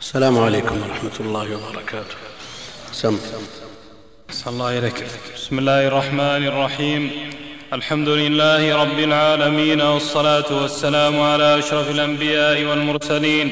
السلام عليكم ورحمة الله وبركاته. سم. صلى الله إليك بسم الله الرحمن الرحيم. الحمد لله رب العالمين والصلاة والسلام على أشرف الأنبياء والمرسلين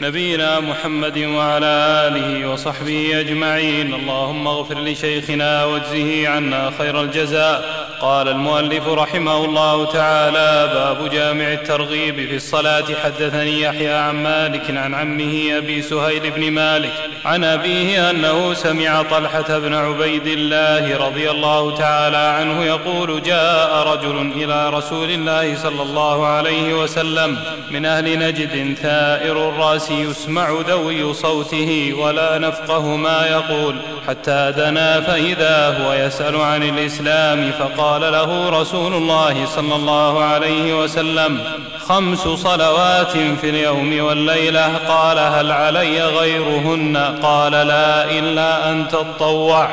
نبينا محمد وعلى آله وصحبه أجمعين. اللهم اغفر لشيخنا واجزه عنا خير الجزاء. قال المؤلف رحمه الله تعالى باب جامع الترغيب في الصلاة. حدثني يحيى عن مالك عن عمه أبي سهيل بن مالك عن أبيه أنه سمع طلحة بن عبيد الله رضي الله تعالى عنه يقول جاء رجل إلى رسول الله صلى الله عليه وسلم من أهل نجد ثائر الرأس يسمع ذوي صوته ولا نفقه ما يقول. حتى دنا فإذا هو يسأل عن الإسلام فقال له رسول الله صلى الله عليه وسلم خمس صلوات في اليوم والليلة. قال هل علي غيرهن؟ قال لا إلا أن تطوع.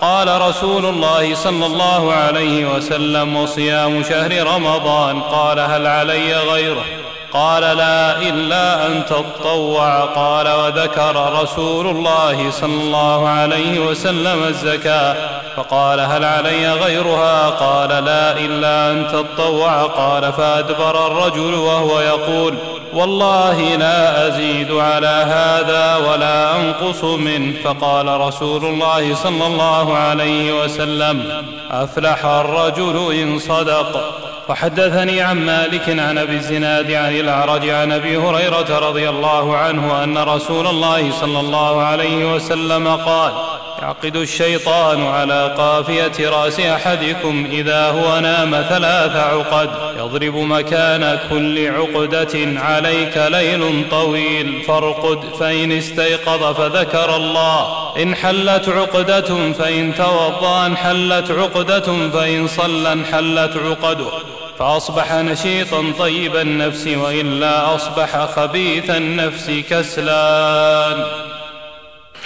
قال رسول الله صلى الله عليه وسلم وصيام شهر رمضان. قال هل علي غيره؟ قال لا إلا أن تطوع. قال وذكر رسول الله صلى الله عليه وسلم الزكاة. فقال هل علي غيرها؟ قال لا إلا أن تطوع. قال فأدبر الرجل وهو يقول والله لا أزيد على هذا ولا أنقص منه. فقال رسول الله صلى الله عليه وسلم. أفلح الرجل إن صدق. وحدثني عن مالك عن أبي الزناد عن الأعرج عن أبي هريرة رضي الله عنه أن رسول الله صلى الله عليه وسلم قال يعقد الشيطان على قافية رأس أحدكم إذا هو نام ثلاث عقد. يضرب مكان كل عقدة عليك ليل طويل. فارقد فإن استيقظ فذكر الله. إن حلت عقدة فإن توضأ انحلت عقدة فإن صلى انحلت عقده. فأصبح نشيطا طيب النفس وإلا أصبح خبيث النفس كسلان.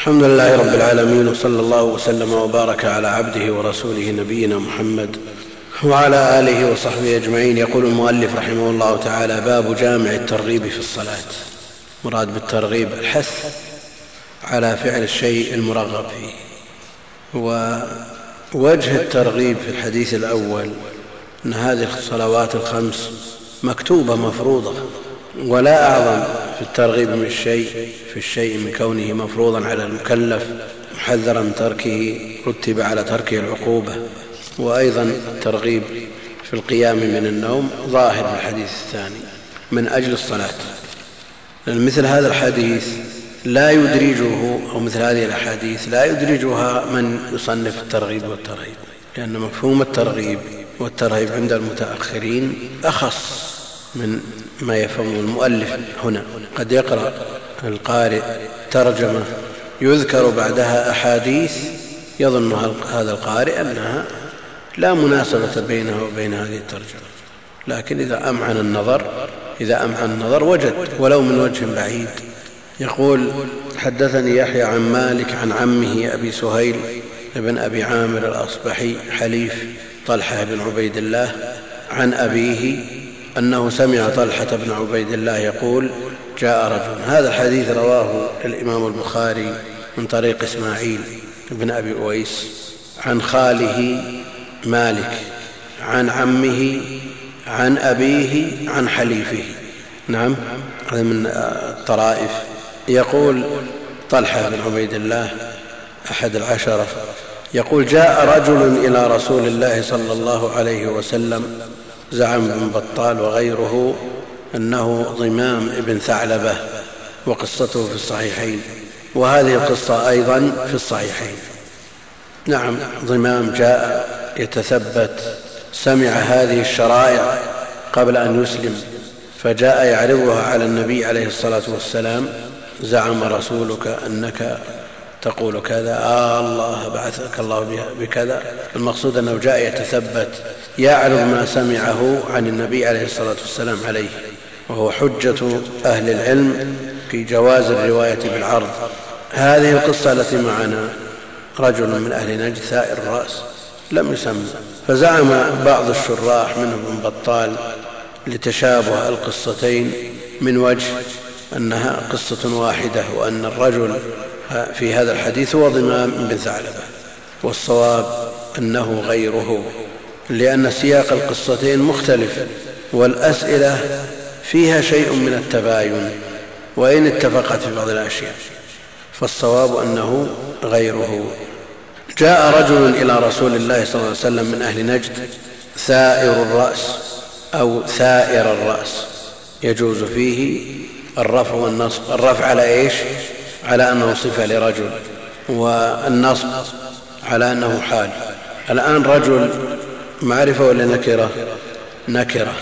الحمد لله رب العالمين وصلى الله وسلم وبارك على عبده ورسوله نبينا محمد وعلى آله وصحبه أجمعين. يقول المؤلف رحمه الله تعالى باب جامع الترغيب في الصلاة. مراد بالترغيب الحث على فعل الشيء المرغب فيه. ووجه الترغيب في الحديث الأول أن هذه الصلوات الخمس مكتوبة مفروضة ولا أعظم. في الترغيب من الشيء في الشيء من كونه مفروضا على المكلف محذرا من تركه رتب على تركه العقوبة. وأيضا الترغيب في القيام من النوم ظاهر في الحديث الثاني من أجل الصلاة. مثل هذا الحديث لا يدرجه أو مثل هذه الأحاديث لا يدرجها من يصنف الترغيب والترهيب. لأن مفهوم الترغيب والترهيب عند المتأخرين أخص من ما يفهمه المؤلف هنا. قد يقرأ القارئ ترجمة يذكر بعدها أحاديث يظن هذا القارئ أنها لا مناسبة بينها وبين هذه الترجمة. لكن إذا أمعن النظر إذا أمعن النظر وجد ولو من وجه بعيد. يقول حدثني يحيى عن مالك عن عمه أبي سهيل بن أبي عامر الأصبحي حليف طلحة بن عبيد الله عن أبيه أنه سمع طلحة بن عبيد الله يقول جاء رجل هذا الحديث رواه الإمام البخاري من طريق إسماعيل بن أبي أويس عن خاله مالك عن عمه عن أبيه عن حليفه. نعم هذا من الطرائف. يقول طلحة بن عبيد الله أحد العشرة يقول جاء رجل إلى رسول الله صلى الله عليه وسلم زعم بن بطال وغيره أنه ضمام ابن ثعلبة وقصته في الصحيحين وهذه القصة أيضا في الصحيحين. نعم ضمام جاء يتثبت سمع هذه الشرائع قبل أن يسلم فجاء يعرضها على النبي عليه الصلاة والسلام زعم رسولك أنك تقول كذا آه الله بعثك الله بكذا. المقصود أنه جاء يتثبت يعرض ما سمعه عن النبي عليه الصلاة والسلام عليه وهو حجة أهل العلم في جواز الرواية بالعرض. هذه القصة التي معنا رجل من أهل نجد ثائر الرأس لم يسمى فزعم بعض الشراح منهم ابن بطال لتشابه القصتين من وجه أنها قصة واحدة وأن الرجل في هذا الحديث هو ضمام بن ثعلبة والصواب أنه غيره لأن سياق القصتين مختلف والأسئلة فيها شيء من التباين وإن اتفقت في بعض الأشياء فالصواب أنه غيره. جاء رجل إلى رسول الله صلى الله عليه وسلم من أهل نجد ثائر الرأس أو ثائر الرأس يجوز فيه الرفع والنصب الرفع على إيش؟ على أنه صفة لرجل والنصب على أنه حال. الآن رجل معرفة ولا نكرة؟ نكرة.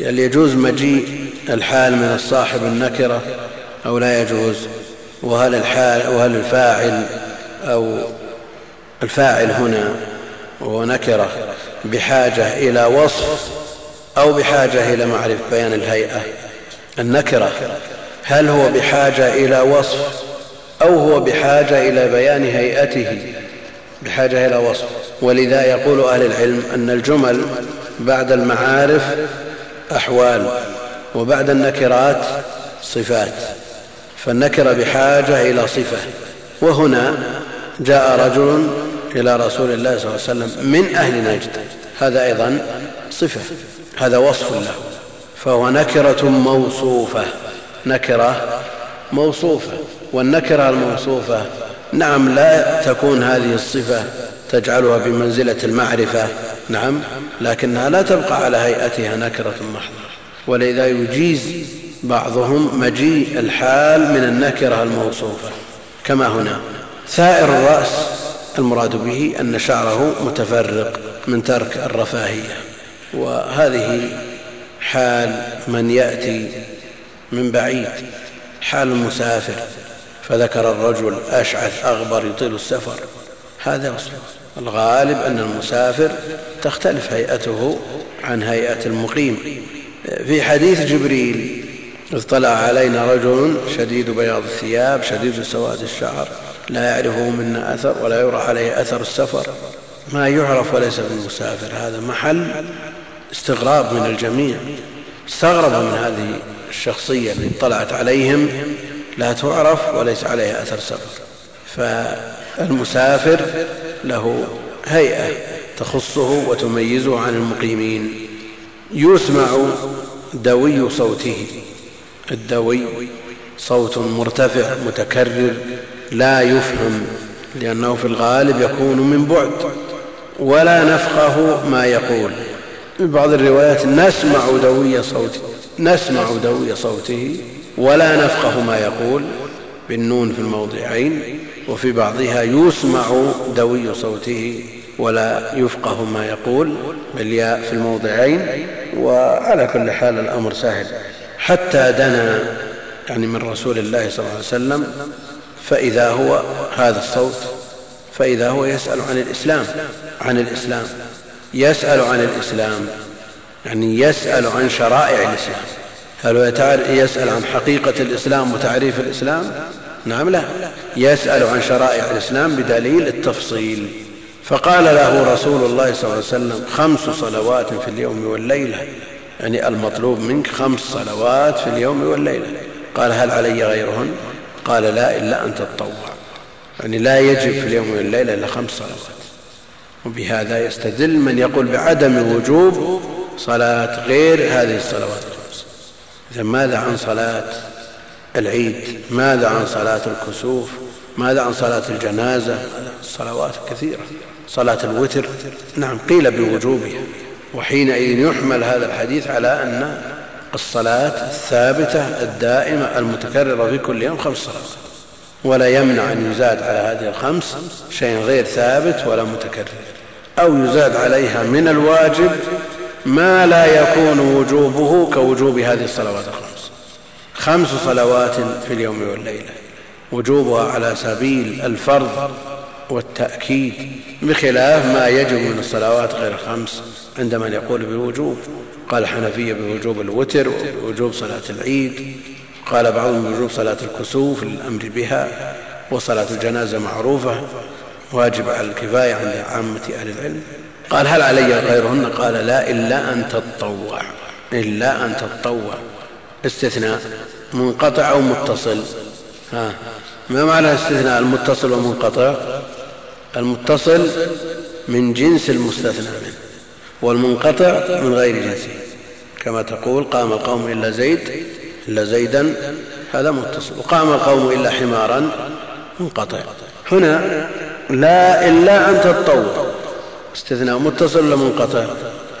يعني يجوز مجيء الحال من الصاحب النكرة أو لا يجوز؟ وهل الحال وهل الفاعل أو الفاعل هنا وهو نكرة بحاجة إلى وصف أو بحاجة إلى معرفة بيان الهيئة؟ النكرة. هل هو بحاجة إلى وصف أو هو بحاجة إلى بيان هيئته؟ بحاجة إلى وصف. ولذا يقول أهل العلم أن الجمل بعد المعارف أحوال وبعد النكرات صفات. فالنكرة بحاجة إلى صفة. وهنا جاء رجل إلى رسول الله صلى الله عليه وسلم من أهل نجد. هذا أيضا صفة. هذا وصف له. فهو نكرة موصوفة. نكرة موصوفة والنكرة الموصوفة نعم لا تكون هذه الصفة تجعلها بمنزلة المعرفة نعم لكنها لا تبقى على هيئتها نكرة محضة. ولذا يجيز بعضهم مجيء الحال من النكرة الموصوفة كما هنا. ثائر الرأس المراد به أن شعره متفرق من ترك الرفاهية وهذه حال من يأتي من بعيد. حال المسافر. فذكر الرجل أشعث أغبر يطيل السفر. هذا وصفه الغالب أن المسافر تختلف هيئته عن هيئة المقيم. في حديث جبريل إذ طلع علينا رجل شديد بياض الثياب شديد سواد الشعر. لا يعرفه منا أثر ولا يرى عليه أثر السفر. ما يعرف وليس بالمسافر. هذا محل استغراب من الجميع. استغرب من هذه الشخصية التي طلعت عليهم لا تعرف وليس عليها أثر سفر فالمسافر له هيئة تخصه وتميزه عن المقيمين. يسمع دوي صوته. الدوي صوت مرتفع متكرر لا يفهم لأنه في الغالب يكون من بعد ولا نفقه ما يقول. في بعض الروايات نسمع دوي صوته. نسمع دوي صوته ولا نفقه ما يقول بالنون في الموضعين وفي بعضها يسمع دوي صوته ولا يفقه ما يقول بالياء في الموضعين وعلى كل حال الأمر سهل حتى دنا يعني من رسول الله صلى الله عليه وسلم فإذا هو هذا الصوت فإذا هو يسأل عن الإسلام عن الإسلام يسأل عن الإسلام. يعني يسأل عن شرائع الإسلام. هل هو يسأل عن حقيقة الإسلام وتعريف الإسلام؟ نعم لا. يسأل عن شرائع الإسلام بدليل التفصيل. فقال له رسول الله صلى الله عليه وسلم خمس صلوات في اليوم والليلة. يعني المطلوب منك خمس صلوات في اليوم والليلة. قال هل علي غيرهن؟ قال لا إلا أن تتطوع. يعني لا يجب في اليوم والليلة إلا خمس صلوات. وبهذا يستدل من يقول بعدم وجوب صلاة غير هذه الصلوات الخمس. إذا ماذا عن صلاة العيد؟ ماذا عن صلاة الكسوف؟ ماذا عن صلاة الجنازة؟ الصلوات كثيرة. صلاة الوتر. نعم قيل بوجوبها. وحينئذ يحمل هذا الحديث على أن الصلاة الثابتة الدائمة المتكررة في كل يوم خمس صلوات. ولا يمنع أن يزاد على هذه الخمس شيء غير ثابت ولا متكرر. أو يزاد عليها من الواجب ما لا يكون وجوبه كوجوب هذه الصلوات الخمس. خمس صلوات في اليوم والليلة. وجوبها على سبيل الفرض والتأكيد. بخلاف ما يجب من الصلوات غير الخمس عند من يقول بالوجوب قال الحنفية بوجوب الوتر وبوجوب صلاة العيد. قال بعضهم بوجوب صلاة الكسوف للأمر بها. وصلاة الجنازة معروفة. واجب على الكفاية عند عامة أهل العلم. قال هل علي غيرهن؟ قال لا إلا أن تتطوع إلا أن تتطوع. استثناء منقطع أو متصل. ها ما معنى استثناء؟ المتصل والمنقطع. المتصل من جنس المستثنى منه والمنقطع من غير جنسه. كما تقول قام القوم إلا زيد إلا زيدا هذا متصل. وقام القوم إلا حمارا منقطع. هنا لا إلا أن تتطوع. استثناء متصل ولا منقطع.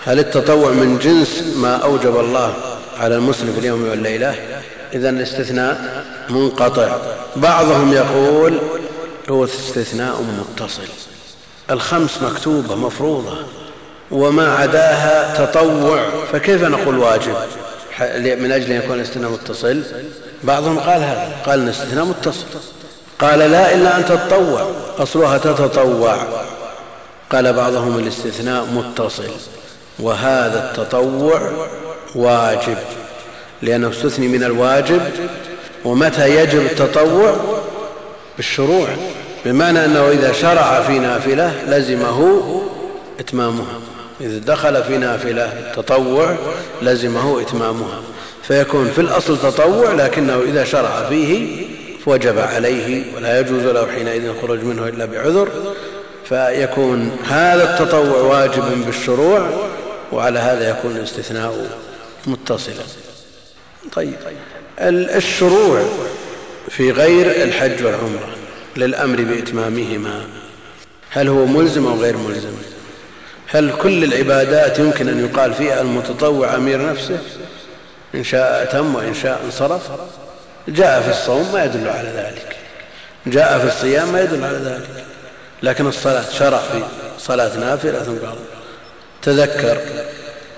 هل التطوع من جنس ما أوجب الله على المسلم في اليوم والليلة؟ إذا الاستثناء منقطع. بعضهم يقول هو استثناء متصل. الخمس مكتوبة مفروضة. وما عداها تطوع. فكيف نقول واجب؟ من أجل أن يكون الاستثناء متصل؟ بعضهم قال هذا. قال الاستثناء متصل. قال لا إلا أن تتطوع. أصلها تتطوع. قال بعضهم الاستثناء متصل وهذا التطوع واجب لأنه استثني من الواجب ومتى يجب التطوع؟ بالشروع بمعنى أنه إذا شرع في نافلة لزمه إتمامها إذا دخل في نافلة التطوع لزمه إتمامها فيكون في الأصل تطوع لكنه إذا شرع فيه فوجب عليه ولا يجوز له حينئذ الخروج منه إلا بعذر فيكون هذا التطوع واجبا بالشروع وعلى هذا يكون الاستثناء متصلا. طيب الشروع في غير الحج والعمرة للأمر بإتمامهما هل هو ملزم أو غير ملزم؟ هل كل العبادات يمكن أن يقال فيها المتطوع أمير نفسه؟ إن شاء تم وإن شاء انصرف. جاء في الصوم ما يدل على ذلك. جاء في الصيام ما يدل على ذلك. لكن الصلاة شرع في صلاة نافلة ثم قال تذكر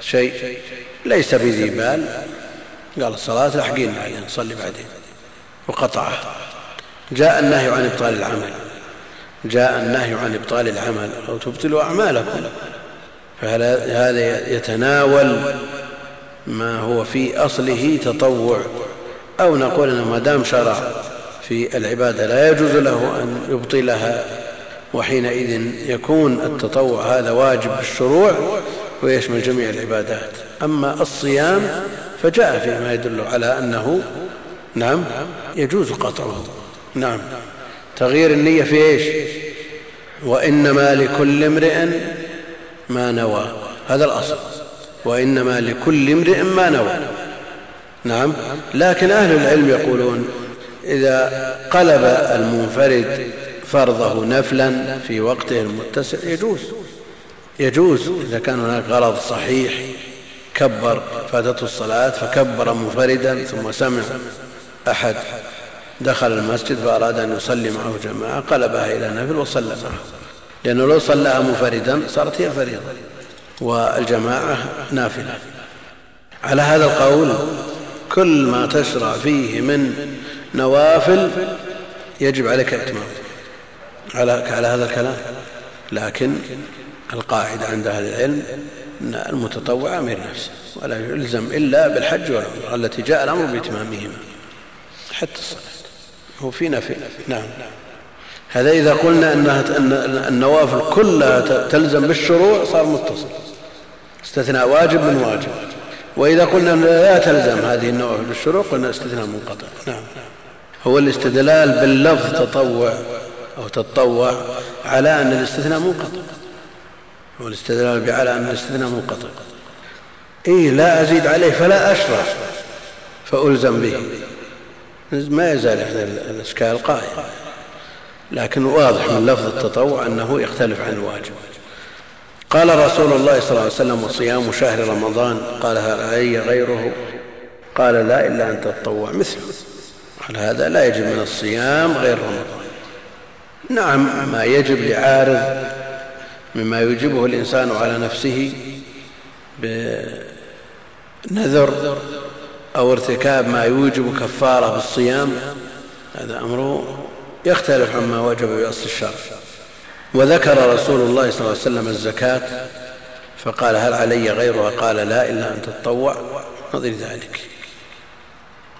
شيء ليس بذي بال قال الصلاة لاحقين عليه نصلي بعدين. وقطعه. جاء النهي عن إبطال العمل. جاء النهي عن إبطال العمل. أو تبطلوا أعمالكم فهذا يتناول ما هو في أصله تطوع؟ أو نقول إنه ما دام شرع في العبادة لا يجوز له أن يبطلها. وحينئذ يكون التطوع هذا واجب بالشروع ويشمل جميع العبادات. أما الصيام فجاء فيه ما يدل على أنه نعم يجوز قطعه. نعم. تغيير النية في إيش؟ وإنما لكل امرئ ما نوى. هذا الأصل. وإنما لكل امرئ ما نوى. نعم. لكن أهل العلم يقولون إذا قلب المنفرد فرضه نفلا في وقته المتسع. يجوز. يجوز إذا كان هناك غرض صحيح كبر فاتته الصلاة فكبر منفردا ثم سمع أحد دخل المسجد فأراد أن يصلي معه جماعة قلبها إلى نفل وصلى معه لأنه لو صلىها منفردا صارت هي فريضة والجماعة نافلة. على هذا القول كل ما تشرع فيه من نوافل يجب عليك اتمام على على هذا الكلام. لكن القاعدة عند أهل العلم أن المتطوع أمير نفسه ولا يلزم إلا بالحج والعمرة التي جاء الأمر بإتمامهما. حتى الصلاة. هو في نفي. نعم. هذا إذا قلنا أنها أن النوافل كلها تلزم بالشروع صار متصل. استثناء واجب من واجب. وإذا قلنا لا تلزم هذه النوافل بالشروع قلنا استثناء منقطع. نعم. هو الاستدلال باللفظ تطوع. أو تطوع على أن الاستثناء منقطع. هو الاستدلال على أن الاستثناء منقطع. إيه لا أزيد عليه فلا أشرع فألزم به. ما يزال الإشكال قائم. لكن واضح من لفظ التطوع أنه يختلف عن الواجب. قال رسول الله صلى الله عليه وسلم وصيام شهر رمضان. قال هل علي غيره؟ قال لا إلا أن تتطوع مثله. على هذا لا يجب من الصيام غير رمضان. نعم ما يجب لعارض مما يجبه الإنسان على نفسه بنذر أو ارتكاب ما يوجب كفارة بالصيام هذا أمره يختلف عما وجب بأصل الشرع. وذكر رسول الله صلى الله عليه وسلم الزكاة فقال هل علي غيرها؟ قال لا إلا أن تتطوع. نظير ذلك.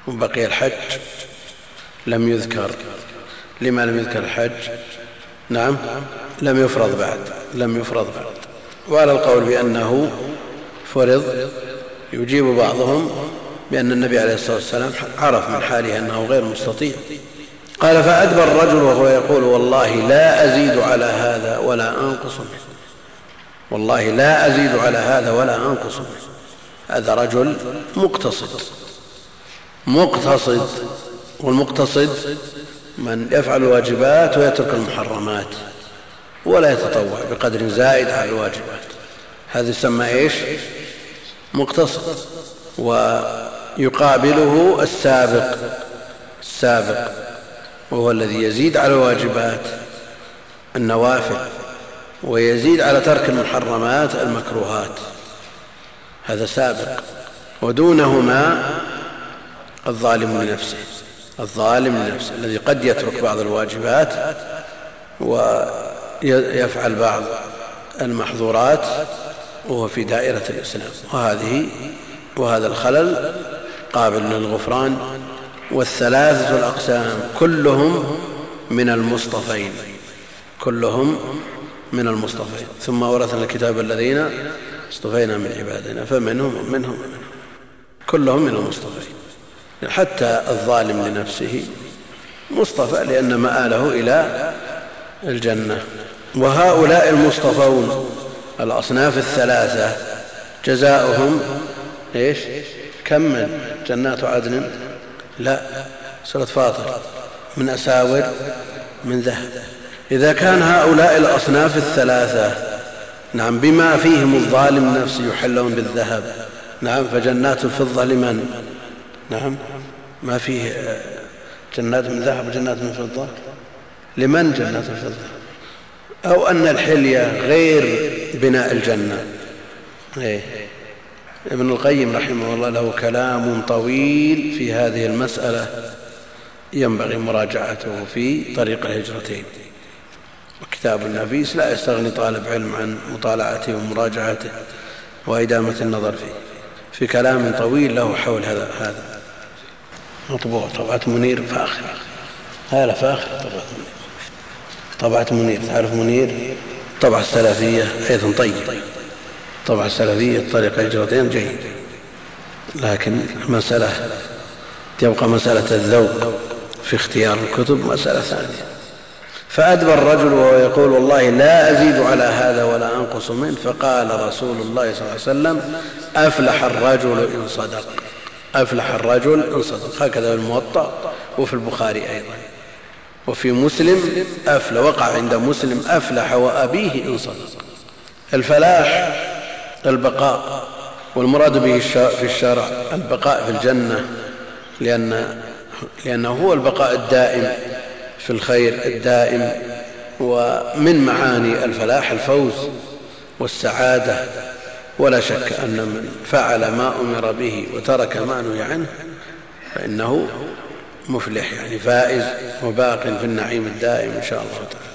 وبقي الحج لم يذكر. لما لم يذكر الحج. نعم لم يفرض بعد لم يفرض بعد. وعلى القول بأنه فرض يجيب بعضهم بأن النبي عليه الصلاة والسلام عرف من حاله أنه غير مستطيع. قال فأدبر الرجل وهو يقول والله لا أزيد على هذا ولا أنقص منه. والله لا أزيد على هذا ولا أنقص منه. هذا رجل مقتصد. مقتصد والمقتصد من يفعل الواجبات ويترك المحرمات ولا يتطوع بقدر زائد على الواجبات. هذا يسمى إيش؟ مقتصد ويقابله السابق. السابق وهو الذي يزيد على الواجبات النوافل ويزيد على ترك المحرمات المكروهات. هذا سابق. ودونهما الظالم لنفسه. الظالم لنفسه الذي قد يترك بعض الواجبات ويفعل بعض المحظورات وهو في دائرة الإسلام. وهذه وهذا الخلل قابل للغفران. والثلاثة الأقسام كلهم من المصطفين. كلهم من المصطفين. ثم ورثنا الكتاب الذين اصطفينا من عبادنا فمنهم منهم منهم. كلهم من المصطفين. حتى الظالم لنفسه. مصطفى لأن مآله إلى الجنة. وهؤلاء المصطفون الأصناف الثلاثة جزاؤهم إيش؟ كم من جنات عدن؟ لا سورة فاطر من أساور من ذهب. إذا كان هؤلاء الأصناف الثلاثة نعم بما فيهم الظالم نفسه يحلون بالذهب نعم فجنات الفضة لمن؟ نعم. ما فيه جنات من ذهب وجنات من فضة. لمن جنات الفضة؟ أو أن الحلية غير بناء الجنة. إيه. ابن القيم رحمه الله له كلام طويل في هذه المسألة. ينبغي مراجعته في طريق الهجرتين. وكتاب النفيس لا يستغني طالب علم عن مطالعته ومراجعته وإدامة النظر فيه. في كلام طويل له حول هذا هذا. مطبوع طبعة منير فاخر. هذا فاخر طبعة منير. طبعة منير تعرف منير؟ طبعة السلفية أيضا طيب. طبعة السلفية طريق هجرتين جيد. لكن المسألة تبقى مسألة الذوق في اختيار الكتب مسألة ثانية. فأدبر الرجل وهو يقول والله لا أزيد على هذا ولا أنقص منه. فقال رسول الله صلى الله عليه وسلم أفلح الرجل إن صدق. أفلح الرجل إن صدق هكذا في الموطأ وفي البخاري أيضا. وفي مسلم أفلح وقع عند مسلم أفلح وأبيه إن صدق الفلاح البقاء. والمراد به في الشرع البقاء في الجنة لأن لأنه هو البقاء الدائم في الخير الدائم ومن معاني الفلاح الفوز والسعادة. ولا شك أن من فعل ما أمر به وترك ما نهي عنه فإنه مفلح يعني فائز وباق في النعيم الدائم إن شاء الله تعالى.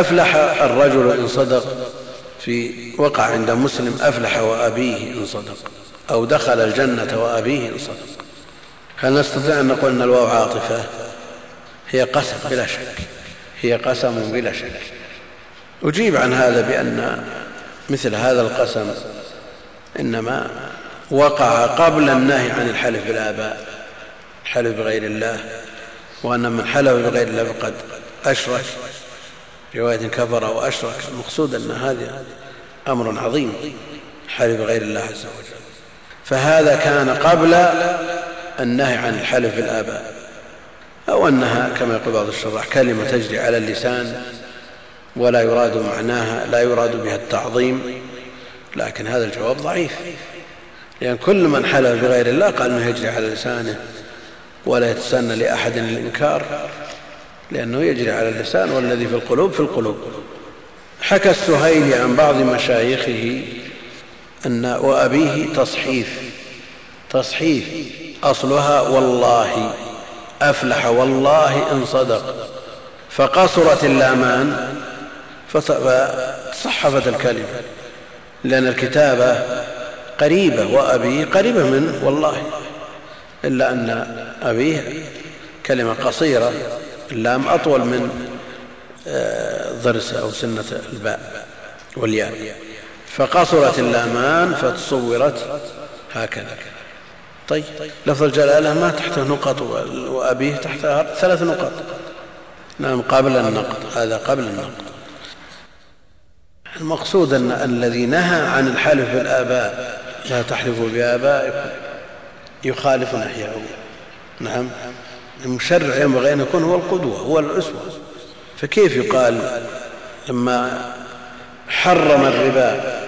أفلح الرجل إن صدق في وقع عند مسلم أفلح وأبيه إن صدق أو دخل الجنة وأبيه إن صدق. هل نستطيع أن نقول أن الواو عاطفة؟ هي قسم بلا شك هي قسم بلا شك. أجيب عن هذا بأن مثل هذا القسم إنما وقع قبل النهي عن الحلف بالآباء الحلف بغير الله وأن من حلف بغير الله فقد أشرك رواية كفر أو أشرك المقصود أن هذا أمر عظيم حلف بغير الله عز وجل. فهذا كان قبل النهي عن الحلف بالآباء أو أنها كما يقول بعض الشراح كلمة تجري على اللسان ولا يراد معناها لا يراد بها التعظيم. لكن هذا الجواب ضعيف. لأن كل من حلف بغير الله قال أنه يجري على لسانه ولا يتسنى لأحد الإنكار لأنه يجري على اللسان والذي في القلوب في القلوب. حكى السهيلي عن بعض مشايخه أن وأبيه تصحيف تصحيف أصلها والله أفلح والله إن صدق فقصرت اللامان فصحفت الكلمة. لأن الكتابة قريبة وأبيه قريبة من والله. إلا أن أبيه كلمة قصيرة اللام أطول من آه، ضرس أو سنة الباء والياء. فقصرت اللامان فتصورت هكذا. طيب لفظ الجلالة ما تحته نقط وأبيه تحتها ثلاث نقط. نعم قبل النقط هذا قبل النقط. المقصود أن الذي نهى عن الحلف بالآباء لا تحلفوا بآبائكم يخالف نهيه نعم. المشرع ينبغي أن يكون هو القدوة هو الأسوة فكيف يقال لما حرم الربا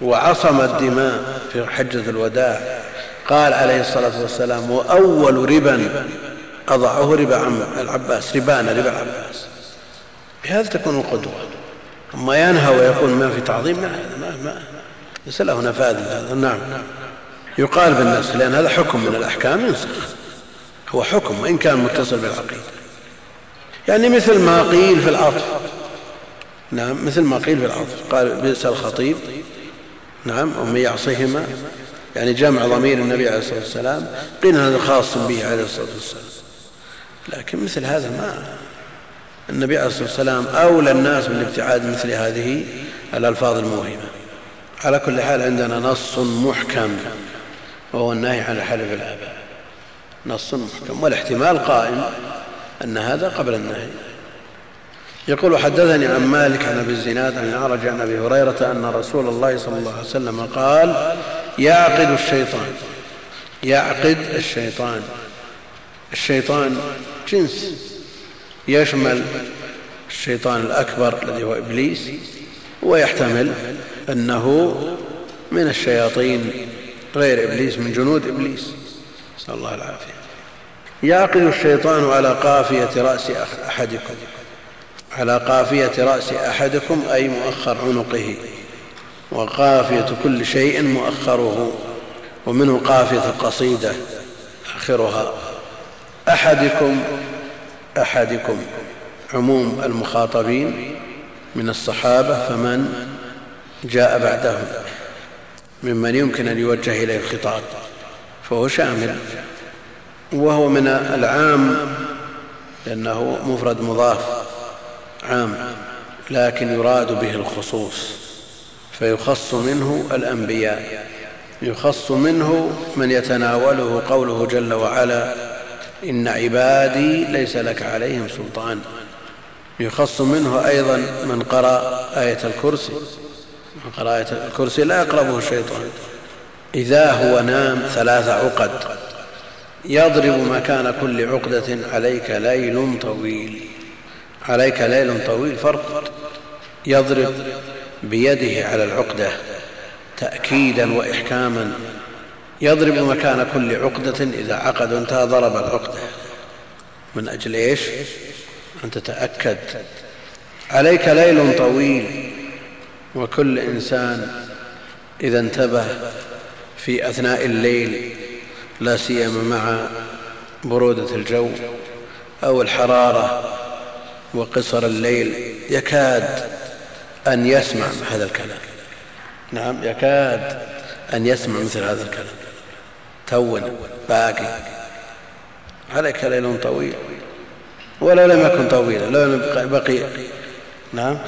وعصم الدماء في حجة الوداع قال عليه الصلاة والسلام وأول ربا أضعه ربا العباس ربانا ربا العباس. بهذا تكون القدوة. أما ينهى ويقول ما في تعظيم ما ما, ما ليس له نفاذ هذا. نعم. يقال بالنسخ لأن هذا حكم من الأحكام ينسخ. هو حكم وإن كان متصل بالعقيدة. يعني مثل ما قيل في العطف. نعم مثل ما قيل في العطف. قال بئس الخطيب. نعم ومن يعصيهما. يعني جمع ضمير النبي عليه الصلاة والسلام. قيل هذا خاص به عليه الصلاة والسلام. لكن مثل هذا ما النبي عليه الصلاة والسلام أولى الناس بالابتعاد مثل هذه الألفاظ الموهمة. على كل حال عندنا نص محكم وهو النهي عن الحلف الآباء. نص محكم والاحتمال قائم أن هذا قبل النهي. يقول حدثني عن مالك عن أبي الزناد عن اعرج عن أبي هريرة أن رسول الله صلى الله عليه وسلم قال يعقد الشيطان يعقد الشيطان. الشيطان جنس. يشمل الشيطان الأكبر الذي هو إبليس ويحتمل أنه من الشياطين غير إبليس من جنود إبليس. نسأل الله العافية. يعقد الشيطان على قافية رأس أحدكم. على قافية رأس أحدكم أي مؤخر عنقه. وقافية كل شيء مؤخره. ومنه قافية القصيدة آخرها أحدكم أحدكم عموم المخاطبين من الصحابة فمن جاء بعدهم ممن يمكن أن يوجه إليه الخطاب فهو شامل وهو من العام لأنه مفرد مضاف عام لكن يراد به الخصوص فيخص منه الأنبياء يخص منه من يتناوله قوله جل وعلا إن عبادي ليس لك عليهم سلطان. يخص منه أيضا من قرأ آية الكرسي. من قرأ آية الكرسي لا يقربه الشيطان. إذا هو نام ثلاث عقد. يضرب مكان كل عقدة عليك ليل طويل. عليك ليل طويل فرق. يضرب بيده على العقدة تأكيدا وإحكاما. يضرب مكان كل عقدة إذا عقد انتهى ضرب العقدة من أجل إيش؟ أن تتأكد. عليك ليل طويل وكل إنسان إذا انتبه في أثناء الليل لا سيما مع برودة الجو أو الحرارة وقصر الليل يكاد أن يسمع هذا الكلام. نعم يكاد أن يسمع مثل هذا الكلام. تون باقي. عليك ليل طويل. ولو لم يكن طويلا لو بقي نعم.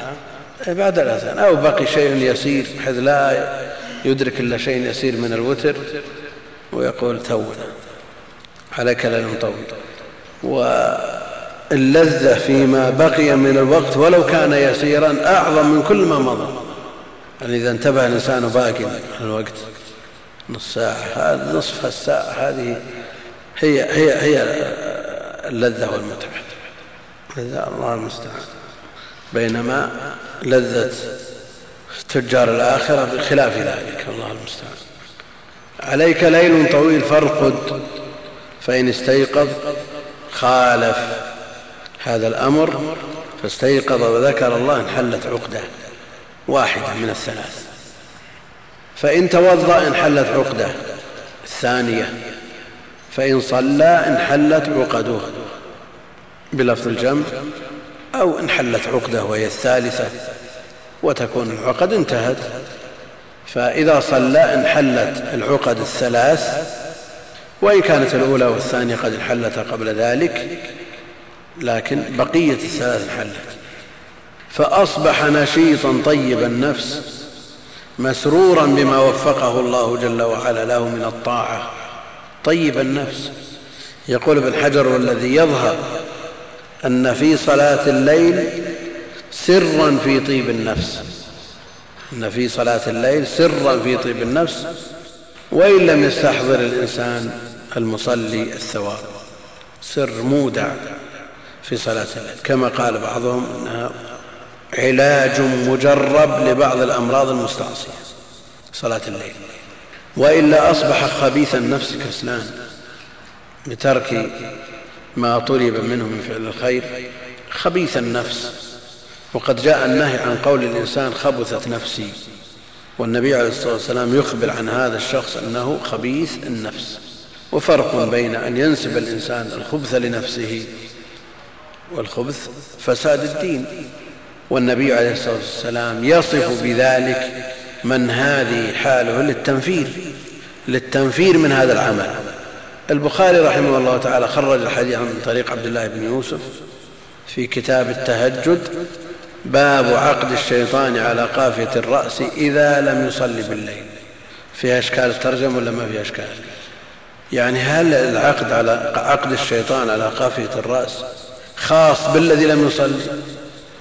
بعد الأذان. أو بقي شيء يسير بحيث لا يدرك إلا شيء يسير من الوتر ويقول تون. عليك ليل طويل. واللذة فيما بقي من الوقت ولو كان يسيرا أعظم من كل ما مضى. يعني إذا انتبه الإنسان باقي من الوقت. نص ساعة. هذه نصف الساعة هذه هي هي هي اللذة والمتعة. لذة الله المستعان. بينما لذة تجار الآخرة بخلاف ذلك. الله المستعان. عليك ليل طويل فارقد فإن استيقظ خالف هذا الأمر فاستيقظ وذكر الله انحلت عقدة واحدة من الثلاث. فإن توضأ انحلت عقدة. الثانية فإن صلى انحلت عقده. بلفظ الجمع أو انحلت عقده وهي الثالثة وتكون العقد انتهت. فإذا صلى انحلت العقد الثلاث وإن كانت الأولى والثانية قد انحلتا قبل ذلك لكن بقية الثلاث انحلت. فأصبح نشيطا طيب النفس مسرورا بما وفقه الله جل وعلا له من الطاعة. طيب النفس. يقول ابن حجر والذي يظهر أن في صلاة الليل سرا في طيب النفس. أن في صلاة الليل سرا في طيب النفس. وإن لم يستحضر الإنسان المصلي الثواب. سر مودع في صلاة الليل. كما قال بعضهم إنها علاج مجرب لبعض الأمراض المستعصية صلاة الليل. وإلا أصبح خبيث النفس كسلان بترك ما طلب منه من فعل الخير. خبيث النفس. وقد جاء النهي عن قول الإنسان خبثت نفسي والنبي عليه الصلاة والسلام يخبر عن هذا الشخص أنه خبيث النفس. وفرق بين أن ينسب الإنسان الخبث لنفسه والخبث فساد الدين. والنبي عليه الصلاة والسلام يصف بذلك من هذه حاله للتنفير للتنفير من هذا العمل. البخاري رحمه الله تعالى خرج الحديث من طريق عبد الله بن يوسف في كتاب التهجد باب عقد الشيطان على قافية الرأس إذا لم يصلي بالليل. فيها إشكال الترجمه ولا ما فيها إشكال؟ يعني هل العقد على عقد الشيطان على قافية الرأس خاص بالذي لم يصلي؟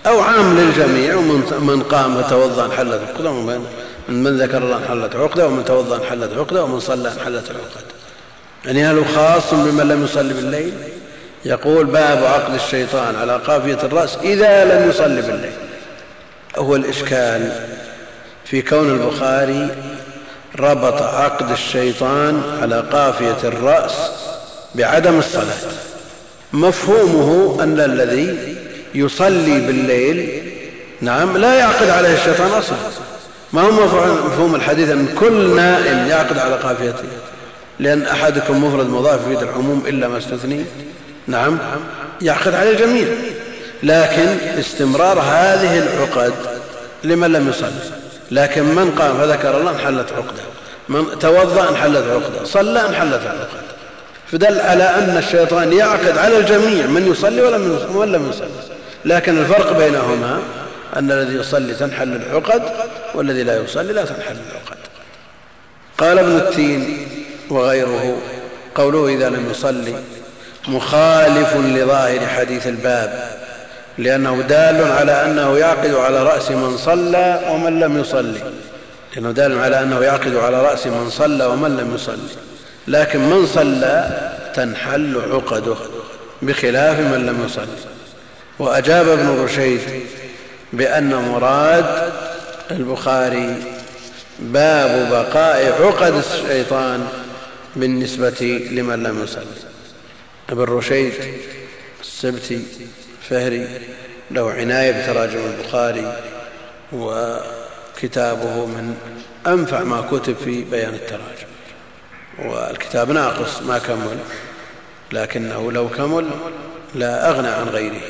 أو عام للجميع ومن من قام فتوضا انحلت عقدة ومن من ذكر الله انحلت عقدة ومن توضأ انحلت عقدة ومن صلى انحلت العقد يعني هل خاص بمن لم يصلي بالليل؟ يقول باب عقد الشيطان على قافية الرأس إذا لم يصلي بالليل. هو الإشكال في كون البخاري ربط عقد الشيطان على قافية الرأس بعدم الصلاة. مفهومه أن الذي يصلي بالليل. نعم لا يعقد عليه الشيطان أصلا. ما هو مفهوم الحديث أن كل نائم يعقد على قافيته لأن أحدكم مفرد مضاف يفيد العموم إلا ما استثني. نعم يعقد على الجميع. لكن استمرار هذه العقد لمن لم يصلي. لكن من قام فذكر الله انحلت عقدة. من توضأ انحلت عقدة. صلى انحلت العقد فدل على أن الشيطان يعقد على الجميع من يصلي ولم لم يصلي. لكن الفرق بينهما أن الذي يصلي تنحل العقد والذي لا يصلي لا تنحل العقد قال ابن التين وغيره قوله إذا لم يصلي مخالف لظاهر حديث الباب لأنه دال على أنه يعقد على رأس من صلى ومن لم يصلي. لأنه دال على أنه يعقد على رأس من صلى ومن لم يصلي. لكن من صلى تنحل عقده بخلاف من لم يصلي. وأجاب ابن رشيد بأن مراد البخاري باب بقاء عقد الشيطان بالنسبة لمن لم يصلي ابن رشيد السبتي فهري له عناية بتراجم البخاري وكتابه من أنفع ما كتب في بيان التراجم. والكتاب ناقص ما كمل لكنه لو كمل لا أغنى عن غيره.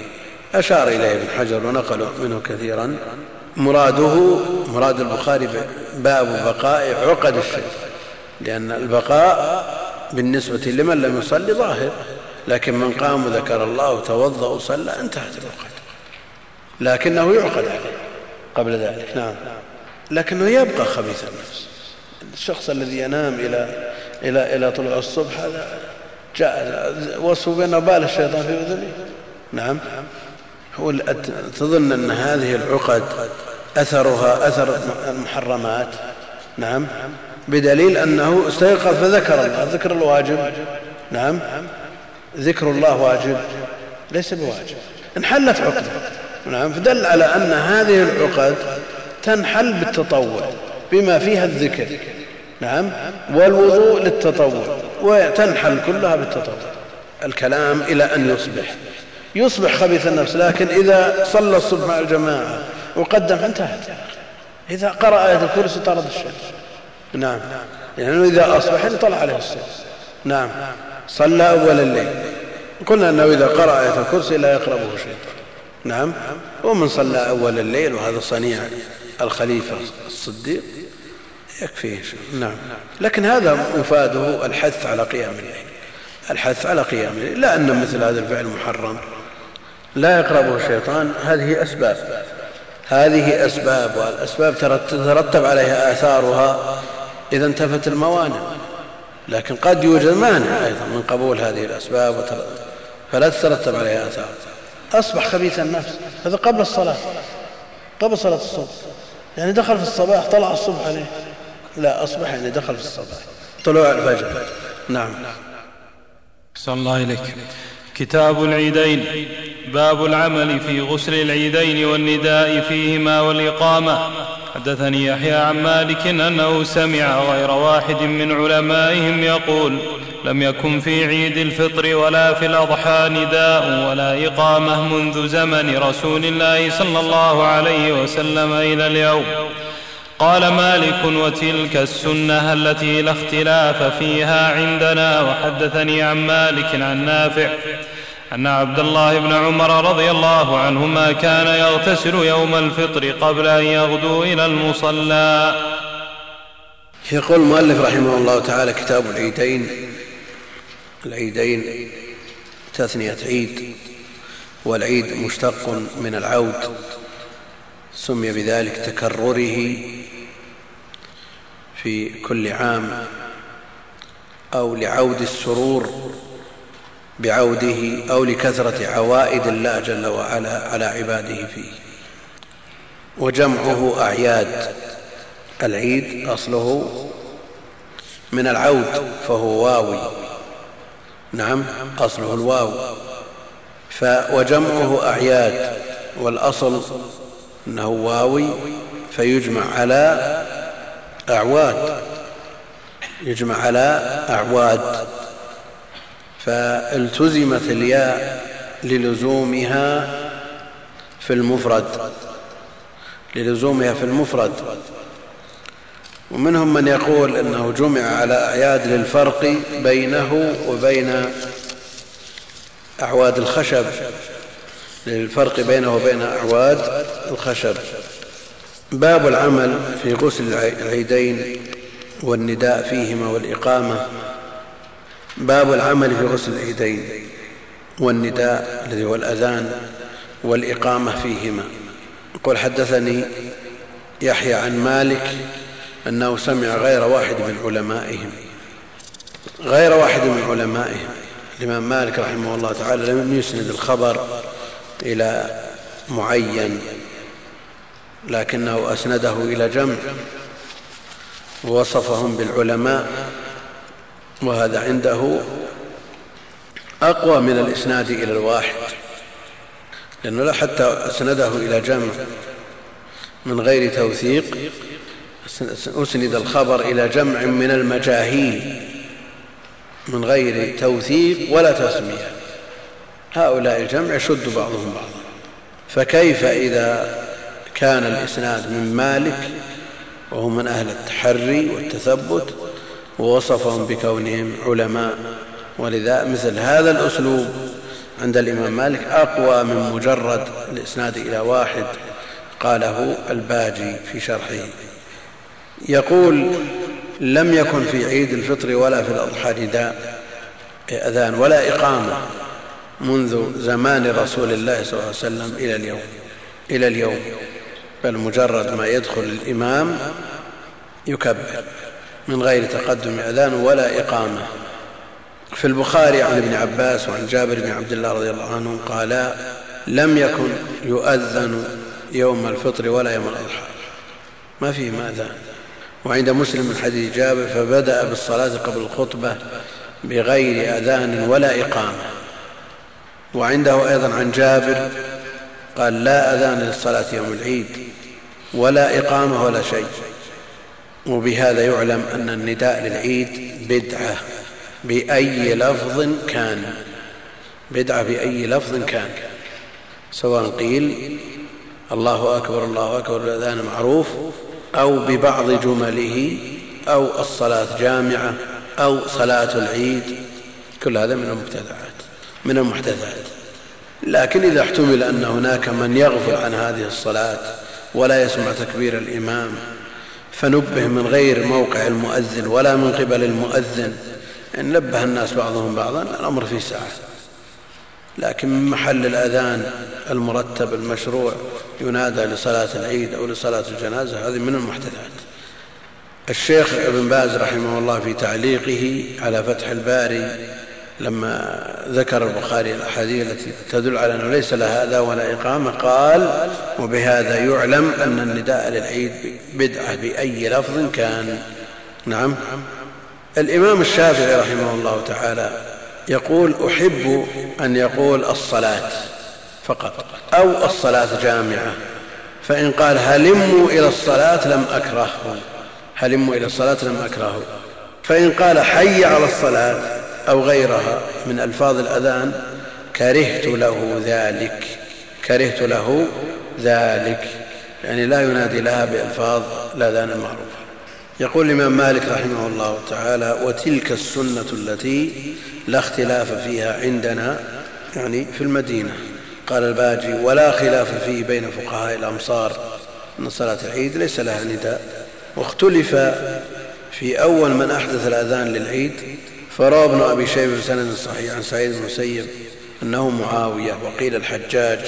أشار إليه ابن حجر ونقل منه كثيرا. مراده مراد البخاري باب بقاء عقد الشيء لأن البقاء بالنسبة لمن لم يصلي ظاهر لكن من قام وذكر الله وتوضأ وصلى انتهت العقد. لكنه يعقد عليه قبل ذلك نعم. لكنه يبقى خبيث النفس. الشخص الذي ينام إلى إلى إلى طلوع الصبح هذا جاء وصفه بأنه بال الشيطان في أذنه نعم. تظن أن هذه العقد أثرها أثر المحرمات؟ نعم. بدليل أنه استيقظ فذكر الله. ذكر الواجب. نعم. ذكر الله واجب. ليس بواجب. انحلت عقدة. نعم. فدل على أن هذه العقد تنحل بالتطوع بما فيها الذكر. نعم. والوضوء للتطوع. وتنحل كلها بالتطوع. الكلام إلى أن يصبح. يصبح خبيث النفس لكن إذا صلى الصبح مع الجماعة وقدم انتهت. إذا قرأ آية الكرسي طرد الشيطان نعم. يعني إذا أصبح طلع عليه الصبح نعم. صلى أول الليل. قلنا أنه إذا قرأ آية الكرسي لا يقربه شيطان نعم. ومن صلى أول الليل وهذا صنيع الخليفة الصديق يكفيه نعم. لكن هذا مفاده الحث على قيام الليل. الحث على قيام الليل. لا أن مثل هذا الفعل محرم. لا يقربه الشيطان. هذه أسباب. هذه أسباب والأسباب تترتب عليها آثارها إذا انتفت الموانع. لكن قد يوجد مانع أيضا من قبول هذه الأسباب فلا تترتب عليها آثار. أصبح خبيث النفس. هذا قبل الصلاة. قبل صلاة الصبح. يعني دخل في الصباح طلع الصبح عليه. لا أصبح يعني دخل في الصباح. طلوع الفجر. نعم. صلى الله إليك كتاب العيدين. باب العمل في غسل العيدين والنداء فيهما والإقامة. حدثني يحيى عن مالك أنه سمع غير واحد من علمائهم يقول لم يكن في عيد الفطر ولا في الأضحى نداء ولا إقامة منذ زمن رسول الله صلى الله عليه وسلم إلى اليوم. قال مالك وتلك السنة التي لا اختلاف فيها عندنا. وحدثني عن مالك عن نافع أن عبد الله بن عمر رضي الله عنهما كان يغتسل يوم الفطر قبل أن يغدو إلى المصلى. يقول المؤلف رحمه الله تعالى كتاب العيدين العيدين تثنية عيد والعيد مشتق من العود سمي بذلك تكرره في كل عام أو لعود السرور. بعوده أو لكثرة عوائد الله جل وعلا على عباده فيه. وجمعه أعياد. العيد أصله من العود فهو واوي. نعم أصله الواو. وجمعه أعياد. والأصل أنه واوي فيجمع على أعواد. يجمع على أعواد. فالتزمت الياء للزومها في المفرد للزومها في المفرد. ومنهم من يقول إنه جمع على أعياد للفرق بينه وبين أعواد الخشب للفرق بينه وبين أعواد الخشب. باب العمل في غسل العيدين والنداء فيهما والإقامة. باب العمل في غسل العيدين والنداء الذي هو الأذان والإقامة فيهما. يقول حدثني يحيى عن مالك أنه سمع غير واحد من علمائهم غير واحد من علمائهم. الإمام مالك رحمه الله تعالى لم يسند الخبر إلى معين لكنه أسنده إلى جمع. ووصفهم بالعلماء وهذا عنده أقوى من الإسناد إلى الواحد لأنه لا حتى أسنده إلى جمع من غير توثيق أسند الخبر إلى جمع من المجاهيل من غير توثيق ولا تسمية. هؤلاء الجمع يشد بعضهم بعضا. فكيف إذا كان الإسناد من مالك وهو من أهل التحري والتثبت ووصفهم بكونهم علماء. ولذا مثل هذا الأسلوب عند الإمام مالك أقوى من مجرد الإسناد إلى واحد قاله الباجي في شرحه. يقول لم يكن في عيد الفطر ولا في الأضحى نداء أذان ولا إقامة منذ زمان رسول الله صلى الله عليه وسلم إلى اليوم إلى اليوم. بل مجرد ما يدخل الإمام يكبر. من غير تقدم أذان ولا إقامة. في البخاري عن ابن عباس وعن جابر بن عبد الله رضي الله عنهم قالا لم يكن يؤذن يوم الفطر ولا يوم الأضحى. ما فيه ما أذان. وعند مسلم من حديث جابر فبدأ بالصلاة قبل الخطبة بغير أذان ولا إقامة. وعنده أيضا عن جابر قال لا أذان للصلاة يوم العيد ولا إقامة ولا شيء. وبهذا يعلم أن النداء للعيد بدعة بأي لفظ كان. بدعة بأي لفظ كان. سواء قيل الله أكبر الله أكبر الأذان معروف أو ببعض جمله أو الصلاة جامعة أو صلاة العيد. كل هذا من المبتدعات من المحدثات لكن إذا احتمل أن هناك من يغفل عن هذه الصلاة ولا يسمع تكبير الإمام فنبه من غير موقع المؤذن ولا من قبل المؤذن. إن نبه الناس بعضهم بعضا الأمر في ساعة لكن من محل الأذان المرتب المشروع ينادى لصلاة العيد أو لصلاة الجنازة هذه من المحدثات. الشيخ ابن باز رحمه الله في تعليقه على فتح الباري لما ذكر البخاري الأحاديث التي تدل على أنه ليس لها اذى ولا إقامة قال وبهذا يعلم أن النداء للعيد بدعة بأي لفظ كان. نعم. الإمام الشافعي رحمه الله تعالى يقول أحب أن يقول الصلاة فقط أو الصلاة جامعة فإن قال هلموا إلى الصلاة لم أكرهه. هلموا إلى الصلاة لم أكرهه. فإن قال حي على الصلاة أو غيرها من ألفاظ الأذان كرهت له ذلك كرهت له ذلك. يعني لا ينادي لها بألفاظ الأذان المعروفة. يقول الإمام مالك رحمه الله تعالى وتلك السنة التي لا اختلاف فيها عندنا يعني في المدينة. قال الباجي ولا خلاف فيه بين فقهاء الأمصار. أن صلاة العيد ليس لها نداء. واختلف في أول من أحدث الأذان للعيد فروى ابن أبي شيبة بسند صحيح عن سعيد بن المسيب أنه معاوية وقيل الحجاج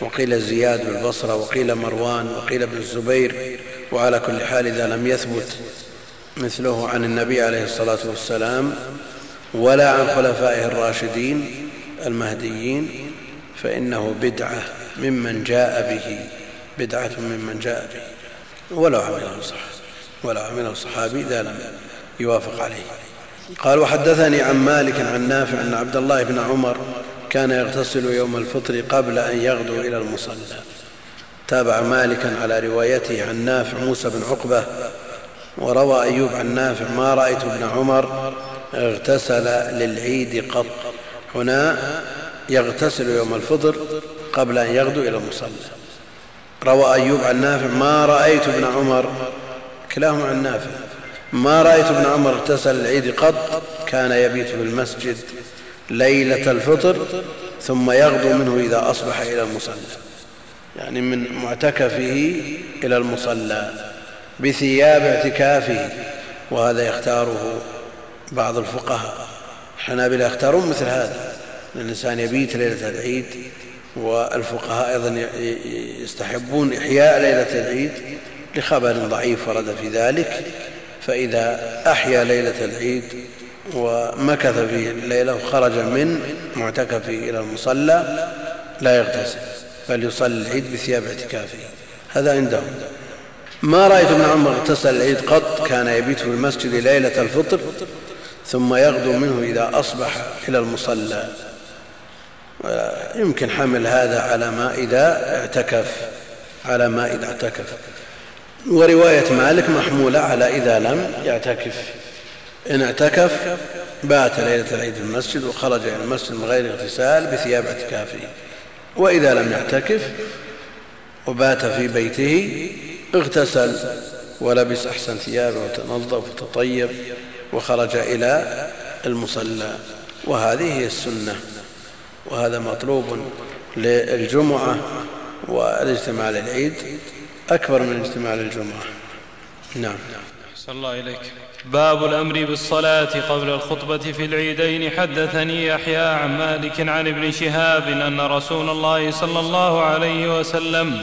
وقيل زياد بالبصرة وقيل مروان وقيل ابن الزبير وعلى كل حال إذا لم يثبت مثله عن النبي عليه الصلاة والسلام ولا عن خلفائه الراشدين المهديين فإنه بدعة ممن جاء به بدعة ممن جاء به. ولو عمله صحابي ولو عمله صحابي إذا لم يوافق عليه. قال وحدثني عن مالك عن نافع أن عبد الله بن عمر كان يغتسل يوم الفطر قبل أن يغدو إلى المصلى. تابع مالكا على روايته عن نافع موسى بن عقبة وروى أيوب عن نافع ما رأيت ابن عمر اغتسل للعيد قط. هنا يغتسل يوم الفطر قبل أن يغدو إلى المصلى. روى أيوب عن نافع ما رأيت ابن عمر كلاهما عن نافع. ما رأيت ابن عمر اغتسل العيد قط كان يبيت في المسجد ليلة الفطر ثم يغدو منه إذا أصبح إلى المصلى. يعني من معتكفه إلى المصلى بثياب اعتكافه وهذا يختاره بعض الفقهاء. الحنابلة يختارون مثل هذا الإنسان يبيت ليلة العيد والفقهاء أيضا يستحبون إحياء ليلة العيد لخبر ضعيف ورد في ذلك. فإذا أحيا ليلة العيد ومكث فيه الليلة وخرج من معتكفه إلى المصلى لا يغتسل بل يصلي العيد بثياب اعتكافه. هذا عندهم. ما رأيت ابن عمر اغتسل العيد قط كان يبيت في المسجد ليلة الفطر ثم يغدو منه إذا أصبح إلى المصلى. يمكن حمل هذا على ما إذا اعتكف على ما إذا اعتكف. ورواية مالك محمولة على إذا لم يعتكف. إن اعتكف بات ليلة العيد في المسجد وخرج إلى المسجد من غير اغتسال بثياب اعتكافه. وإذا لم يعتكف وبات في بيته اغتسل ولبس أحسن ثيابه وتنظف وتطيب وخرج إلى المصلى. وهذه هي السنة. وهذا مطلوب للجمعة والإجتماع للعيد. أكبر من اجتماع للجمعة. نعم. أحسن الله إليك. باب الأمر بالصلاة قبل الخطبة في العيدين. حدثني يحيى عن مالك عن ابن شهاب أن رسول الله صلى الله عليه وسلم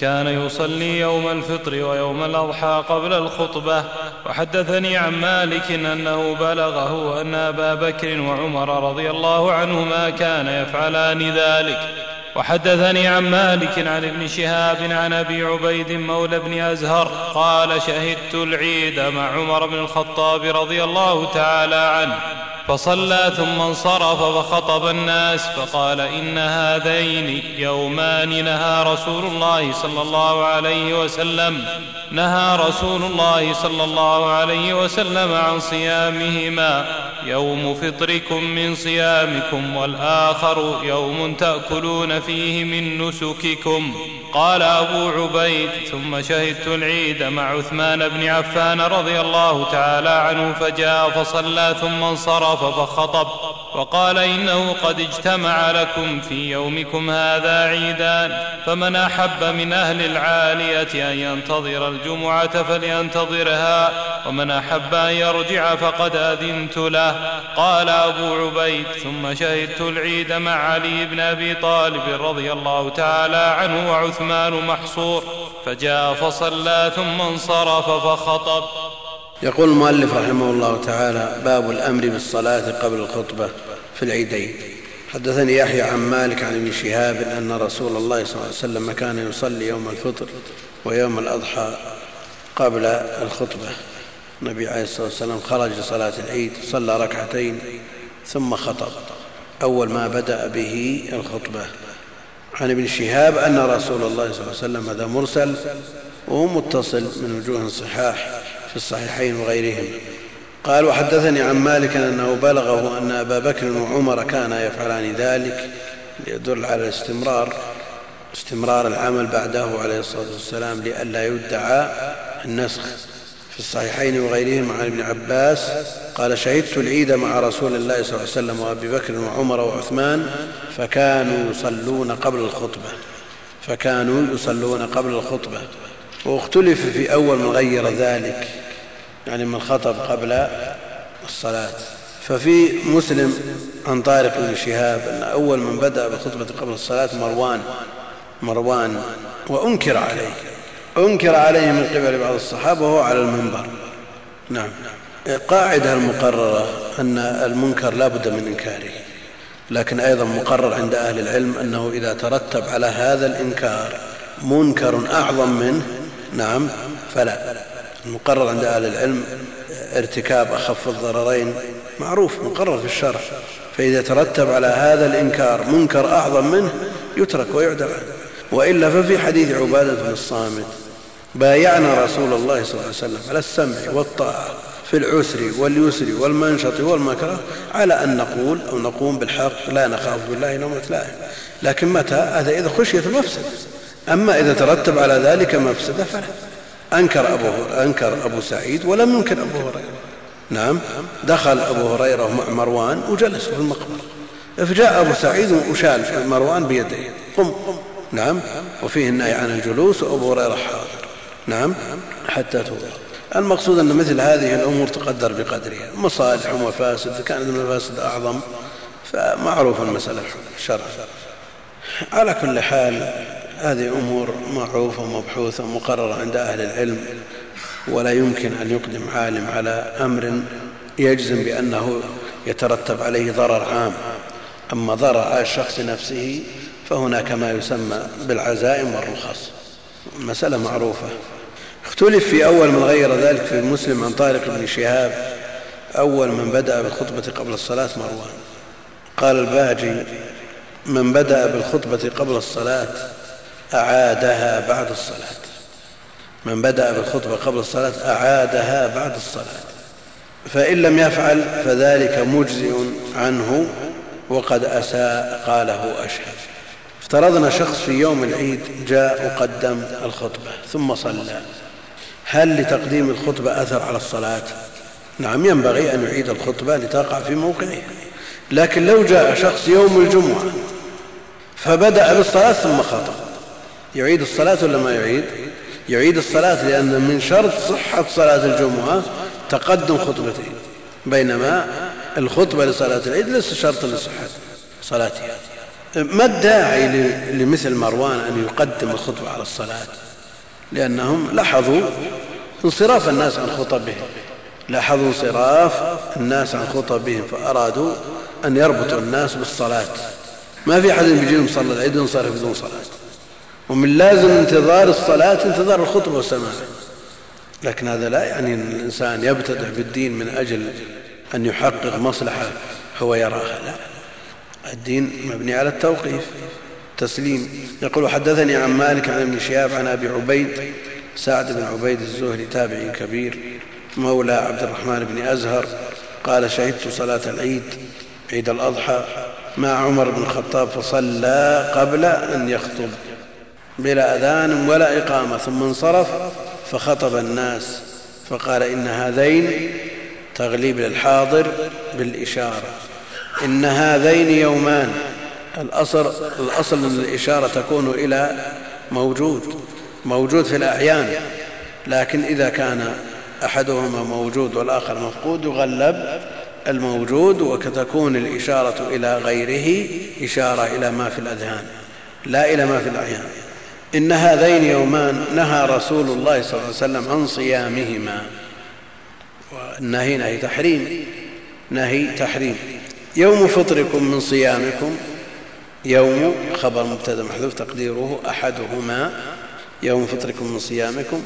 كان يصلي يوم الفطر ويوم الأضحى قبل الخطبة. وحدثني عن مالك أنه بلغه أن أبا بكر وعمر رضي الله عنهما كان يفعلان ذلك. وحدثني عن مالك عن ابن شهاب عن أبي عبيد مولى بن أزهر قال شهدت العيد مع عمر بن الخطاب رضي الله تعالى عنه. فصلى ثم انصرف فخطب الناس فقال إن هذين يومان نهى رسول الله صلى الله عليه وسلم نهى رسول الله صلى الله عليه وسلم عن صيامهما يوم فطركم من صيامكم والآخر يوم تأكلون فيه من نسككم قال أبو عبيد ثم شهدت العيد مع عثمان بن عفان رضي الله تعالى عنه فجاء فصلى ثم انصرف فخطب وقال إنه قد اجتمع لكم في يومكم هذا عيدان فمن أحب من أهل العالية أن ينتظر الجمعة فلينتظرها ومن أحب أن يرجع فقد أذنت له قال أبو عبيد ثم شهدت العيد مع علي بن أبي طالب رضي الله تعالى عنه وعثمان محصور فجاء فصلى ثم انصرف فخطب يقول المؤلف رحمه الله تعالى باب الأمر بالصلاة قبل الخطبة في العيدين. حدثني يحيى عن مالك عن ابن شهاب أن رسول الله صلى الله عليه وسلم كان يصلي يوم الفطر ويوم الأضحى قبل الخطبة. النبي عليه الصلاة والسلام خرج لصلاة العيد صلى ركعتين ثم خطب. أول ما بدأ به الخطبة. عن ابن شهاب أن رسول الله صلى الله عليه وسلم هذا مرسل وهو متصل من وجوه صحاح. في الصحيحين وغيرهم. قال وحدثني عن مالك أنه بلغه أن أبا بكر وعمر كانا يفعلان ذلك ليدل على الاستمرار استمرار العمل بعده عليه الصلاة والسلام لئلا يدعى النسخ. في الصحيحين وغيرهما عن ابن عباس قال شهدت العيد مع رسول الله صلى الله عليه وسلم وأبي بكر وعمر وعثمان فكانوا يصلون قبل الخطبة. فكانوا يصلون قبل الخطبة. واختلف في أول من غير ذلك يعني من خطب قبل الصلاة. ففي مسلم عن طارق بن شهاب أن أول من بدأ بالخطبة قبل الصلاة مروان مروان وأنكر عليه. أنكر عليه من قبل بعض الصحابة وهو على المنبر. نعم. قاعدة المقررة أن المنكر لا بد من إنكاره. لكن أيضا مقرر عند أهل العلم أنه إذا ترتب على هذا الإنكار منكر أعظم منه نعم فلا. المقرر عند أهل العلم ارتكاب أخف الضررين معروف مقرر في الشرع. فإذا ترتب على هذا الإنكار منكر أعظم منه يترك ويعدل عنه. وإلا ففي حديث عبادة بن الصامت بايعنا رسول الله صلى الله عليه وسلم على السمع والطاعة في العسر واليسر والمنشط والمكره على أن نقول أو نقوم بالحق لا نخاف بالله لومة لائم لكن متى؟ هذا إذا خشيت مفسد أما إذا ترتب على ذلك مفسدة فلا. أنكر أبو, أنكر أبو سعيد ولم ينكر أبو هريرة. نعم. دخل أبو هريرة مع مروان وجلسوا في المقبرة. فجاء أبو سعيد وشال مروان بيديه. قم. نعم. وفيه النهي عن الجلوس وأبو هريرة حاضر. نعم. حتى توضا المقصود أن مثل هذه الأمور تقدر بقدرها. مصالح ومفاسد. كانت من المفاسد أعظم. فمعروف المسألة شرعا على كل حال هذه أمور معروفة ومبحوثة ومقررة عند أهل العلم ولا يمكن أن يقدم عالم على أمر يجزم بأنه يترتب عليه ضرر عام. أما ضرر على الشخص نفسه فهناك ما يسمى بالعزائم والرخص. مسألة معروفة. اختلف في أول من غير ذلك في مسلم عن طارق بن شهاب. أول من بدأ بالخطبة قبل الصلاة مروان. قال الباجي من بدأ بالخطبة قبل الصلاة أعادها بعد الصلاة. من بدأ بالخطبة قبل الصلاة أعادها بعد الصلاة. فإن لم يفعل فذلك مجزئ عنه وقد أساء قاله أشهد. افترضنا شخص في يوم العيد جاء وقدم الخطبة ثم صلى. هل لتقديم الخطبة أثر على الصلاة؟ نعم ينبغي أن يعيد الخطبة لتقع في موقعها لكن لو جاء شخص يوم الجمعة فبدأ بالصلاة ثم خطب. يعيد الصلاة ولا ما يعيد؟ يعيد الصلاة لأن من شرط صحة صلاة الجمعة تقدم خطبتين. بينما الخطبة لصلاة العيد ليس شرط لصحة صلاتها. ما الداعي لمثل مروان أن يقدم الخطبة على الصلاة؟ لأنهم لاحظوا انصراف الناس عن خطبهم. لاحظوا انصراف الناس عن خطبهم فأرادوا أن يربطوا الناس بالصلاة. ما في أحد بيجي لهم صلى العيد وينصرف بدون صلاة. ومن لازم انتظار الصلاة انتظار الخطبة والسماع لكن هذا لا يعني إن الإنسان يبتدع بالدين من أجل أن يحقق مصلحة هو يراها لا. الدين مبني على التوقيف تسليم. يقول حدثني عن مالك عن ابن شهاب عن أبي عبيد سعد بن عبيد الزهري تابعي كبير مولى عبد الرحمن بن أزهر قال شهدت صلاة العيد عيد الأضحى مع عمر بن الخطاب فصلى قبل أن يخطب. بلا أذان ولا إقامة ثم انصرف فخطب الناس فقال إن هذين تغليب للحاضر بالإشارة. إن هذين يومان الأصل, الأصل أن الإشارة تكون إلى موجود موجود في الأعيان لكن إذا كان أحدهما موجود والآخر مفقود يغلب الموجود وتكون الإشارة إلى غيره إشارة إلى ما في الأذهان لا إلى ما في الأعيان. إن هذين يومان نهى رسول الله صلى الله عليه وسلم عن صيامهما. والنهي نهي تحريم. نهي تحريم. يوم فطركم من صيامكم يوم خبر مبتدا محذوف تقديره أحدهما. يوم فطركم من صيامكم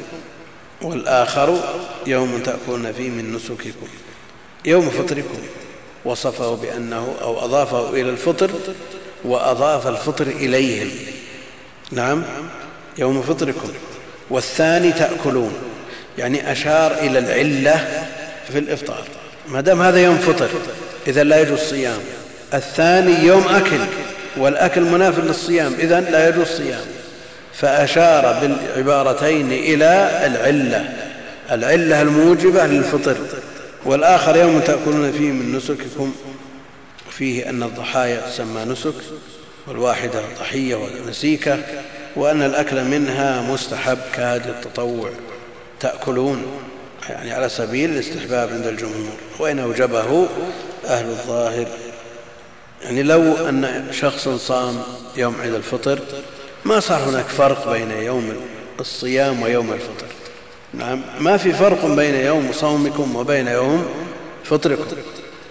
والآخر يوم تأكلون فيه من نسككم. يوم فطركم وصفه بأنه أو أضافه إلى الفطر وأضاف الفطر إليهم. نعم. يوم فطركم. والثاني تأكلون. يعني أشار إلى العلة في الإفطار. ما دام هذا يوم فطر إذا لا يجوز الصيام الثاني يوم أكل والأكل مناف للصيام إذا لا يجوز الصيام فأشار بالعبارتين إلى العلة. العلة الموجبة للفطر. والآخر يوم تأكلون فيه من نسككم. فيه أن الضحايا تسمى نسك. والواحدة ضحية ونسيكة وأن الأكل منها مستحب كهدي التطوع. تأكلون يعني على سبيل الاستحباب عند الجمهور. وإن أوجبه أهل الظاهر. يعني لو أن شخص صام يوم عيد الفطر ما صار هناك فرق بين يوم الصيام ويوم الفطر. نعم ما في فرق بين يوم صومكم وبين يوم فطركم.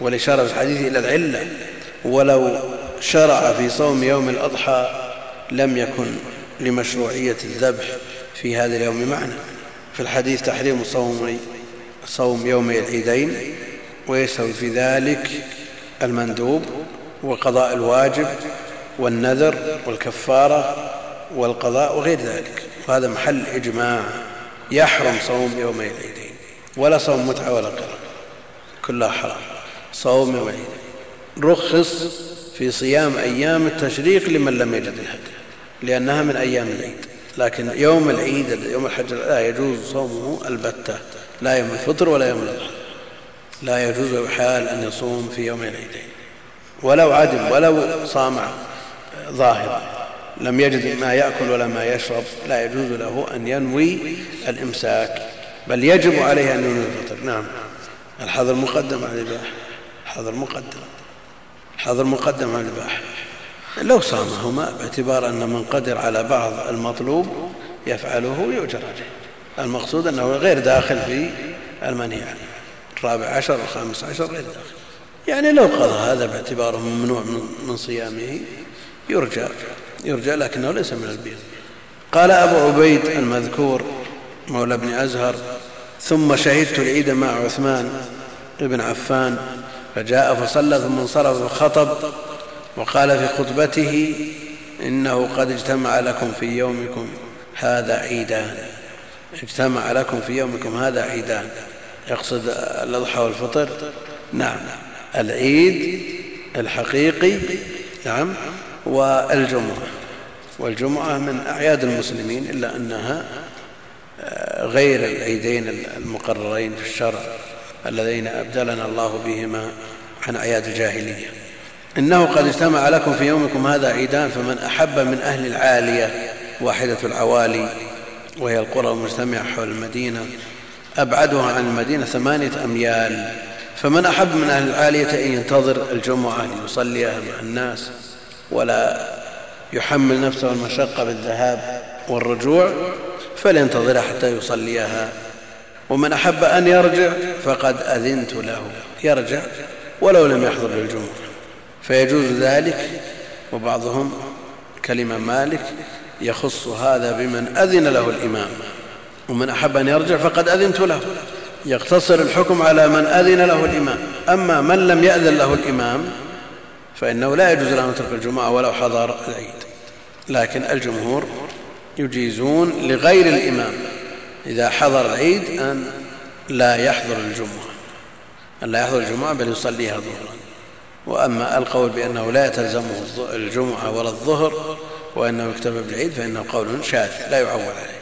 والإشارة في الحديث إلى العلة. ولو شرع في صوم يوم الأضحى لم يكن لمشروعية الذبح في هذا اليوم معنى في الحديث تحريم صوم صوم يومي العيدين ويسوي في ذلك المندوب وقضاء الواجب والنذر والكفارة والقضاء وغير ذلك. وهذا محل إجماع. يحرم صوم يومي العيدين. ولا صوم متعة ولا قرار كلها حرام. صوم يوم العيدين. رخص في صيام أيام التشريق لمن لم يجد الهدي لأنها من أيام العيد. لكن يوم العيد يوم الحج لا يجوز صومه البتة لا يوم الفطر ولا يوم الأضحى. لا يجوز حال أن يصوم في يوم العيدين. ولو عدم ولو صام ظاهرا لم يجد ما يأكل ولا ما يشرب لا يجوز له أن ينوي الإمساك. بل يجب عليه أن ينوي الفطر. نعم. الحظر مقدم على الإباحة. الحظر مقدم. الحظر مقدم على الإباحة لو صامهما باعتبار أن من قدر على بعض المطلوب يفعله يؤجر عليه. المقصود أنه غير داخل في المنهي عنه الرابع عشر والخامس عشر غير داخل. يعني لو قضى هذا باعتباره ممنوع من صيامه يرجى يرجى لكنه ليس من البيض. قال أبو عبيد المذكور مولى ابن أزهر ثم شهدت العيد مع عثمان بن عفان فجاء فصلى ثم انصرف وخطب وقال في خطبته إنه قد اجتمع لكم في يومكم هذا عيدان. اجتمع لكم في يومكم هذا عيدان. يقصد الأضحى والفطر. نعم. العيد الحقيقي نعم والجمعة. والجمعة من أعياد المسلمين إلا أنها غير العيدين المقررين في الشرع. اللذين أبدلنا الله بهما عن أعياد الجاهلية. إنه قد اجتمع لكم في يومكم هذا عيدان فمن أحب من أهل العالية واحدة العوالي وهي القرى المجتمعة حول المدينة أبعدها عن المدينة ثمانية أميال. فمن أحب من أهل العالية أن ينتظر الجمعة ليصليها مع الناس ولا يحمل نفسه المشقة بالذهاب والرجوع فلينتظرها حتى يصليها. ومن أحب أن يرجع فقد أذنت له. يرجع ولو لم يحضر للجمعة. فيجوز ذلك وبعضهم كلمة مالك يخص هذا بمن أذن له الإمام. ومن أحب أن يرجع فقد أذنت له. يقتصر الحكم على من أذن له الإمام. أما من لم يأذن له الإمام فإنه لا يجوز له أن يترك الجمعة ولو حضر العيد. لكن الجمهور يجيزون لغير الإمام. إذا حضر العيد أن لا يحضر الجمعة أن لا يحضر الجمعة بل يصليها ظهرا وأما القول بأنه لا تلزمه الجمعة ولا الظهر وأنه يكتفى بالعيد فإنه قول شاذ لا يعول عليه.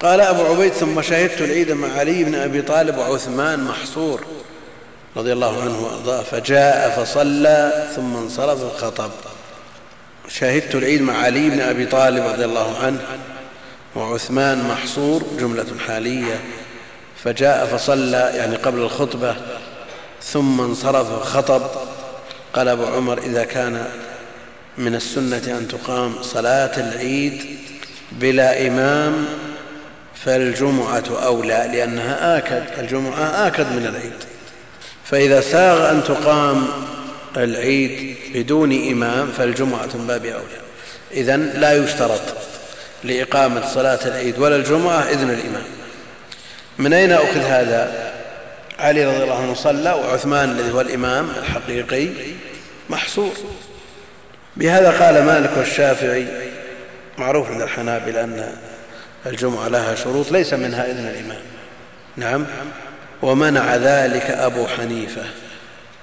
قال أبو عبيد ثم شهدت العيد مع علي بن أبي طالب وعثمان محصور رضي الله عنه وأرضاه فجاء فصلى ثم انصرف الخطب. شهدت العيد مع علي بن أبي طالب رضي الله عنه وعثمان محصور جملة حالية. فجاء فصلى يعني قبل الخطبة ثم انصرف خطب. قال أبو عمر إذا كان من السنة أن تقام صلاة العيد بلا إمام فالجمعة أولى لأنها آكد الجمعة آكد من العيد. فإذا ساغ أن تقام العيد بدون إمام فالجمعة من باب أولى. إذا لا يشترط. لإقامة صلاة العيد ولا الجمعة إذن الإمام. من أين أخذ هذا؟ علي رضي الله عنه صلى وعثمان الذي هو الإمام الحقيقي محصور. بهذا قال مالك والشافعي معروف عند الحنابلة أن الجمعة لها شروط ليس منها إذن الإمام. نعم. ومنع ذلك أبو حنيفة.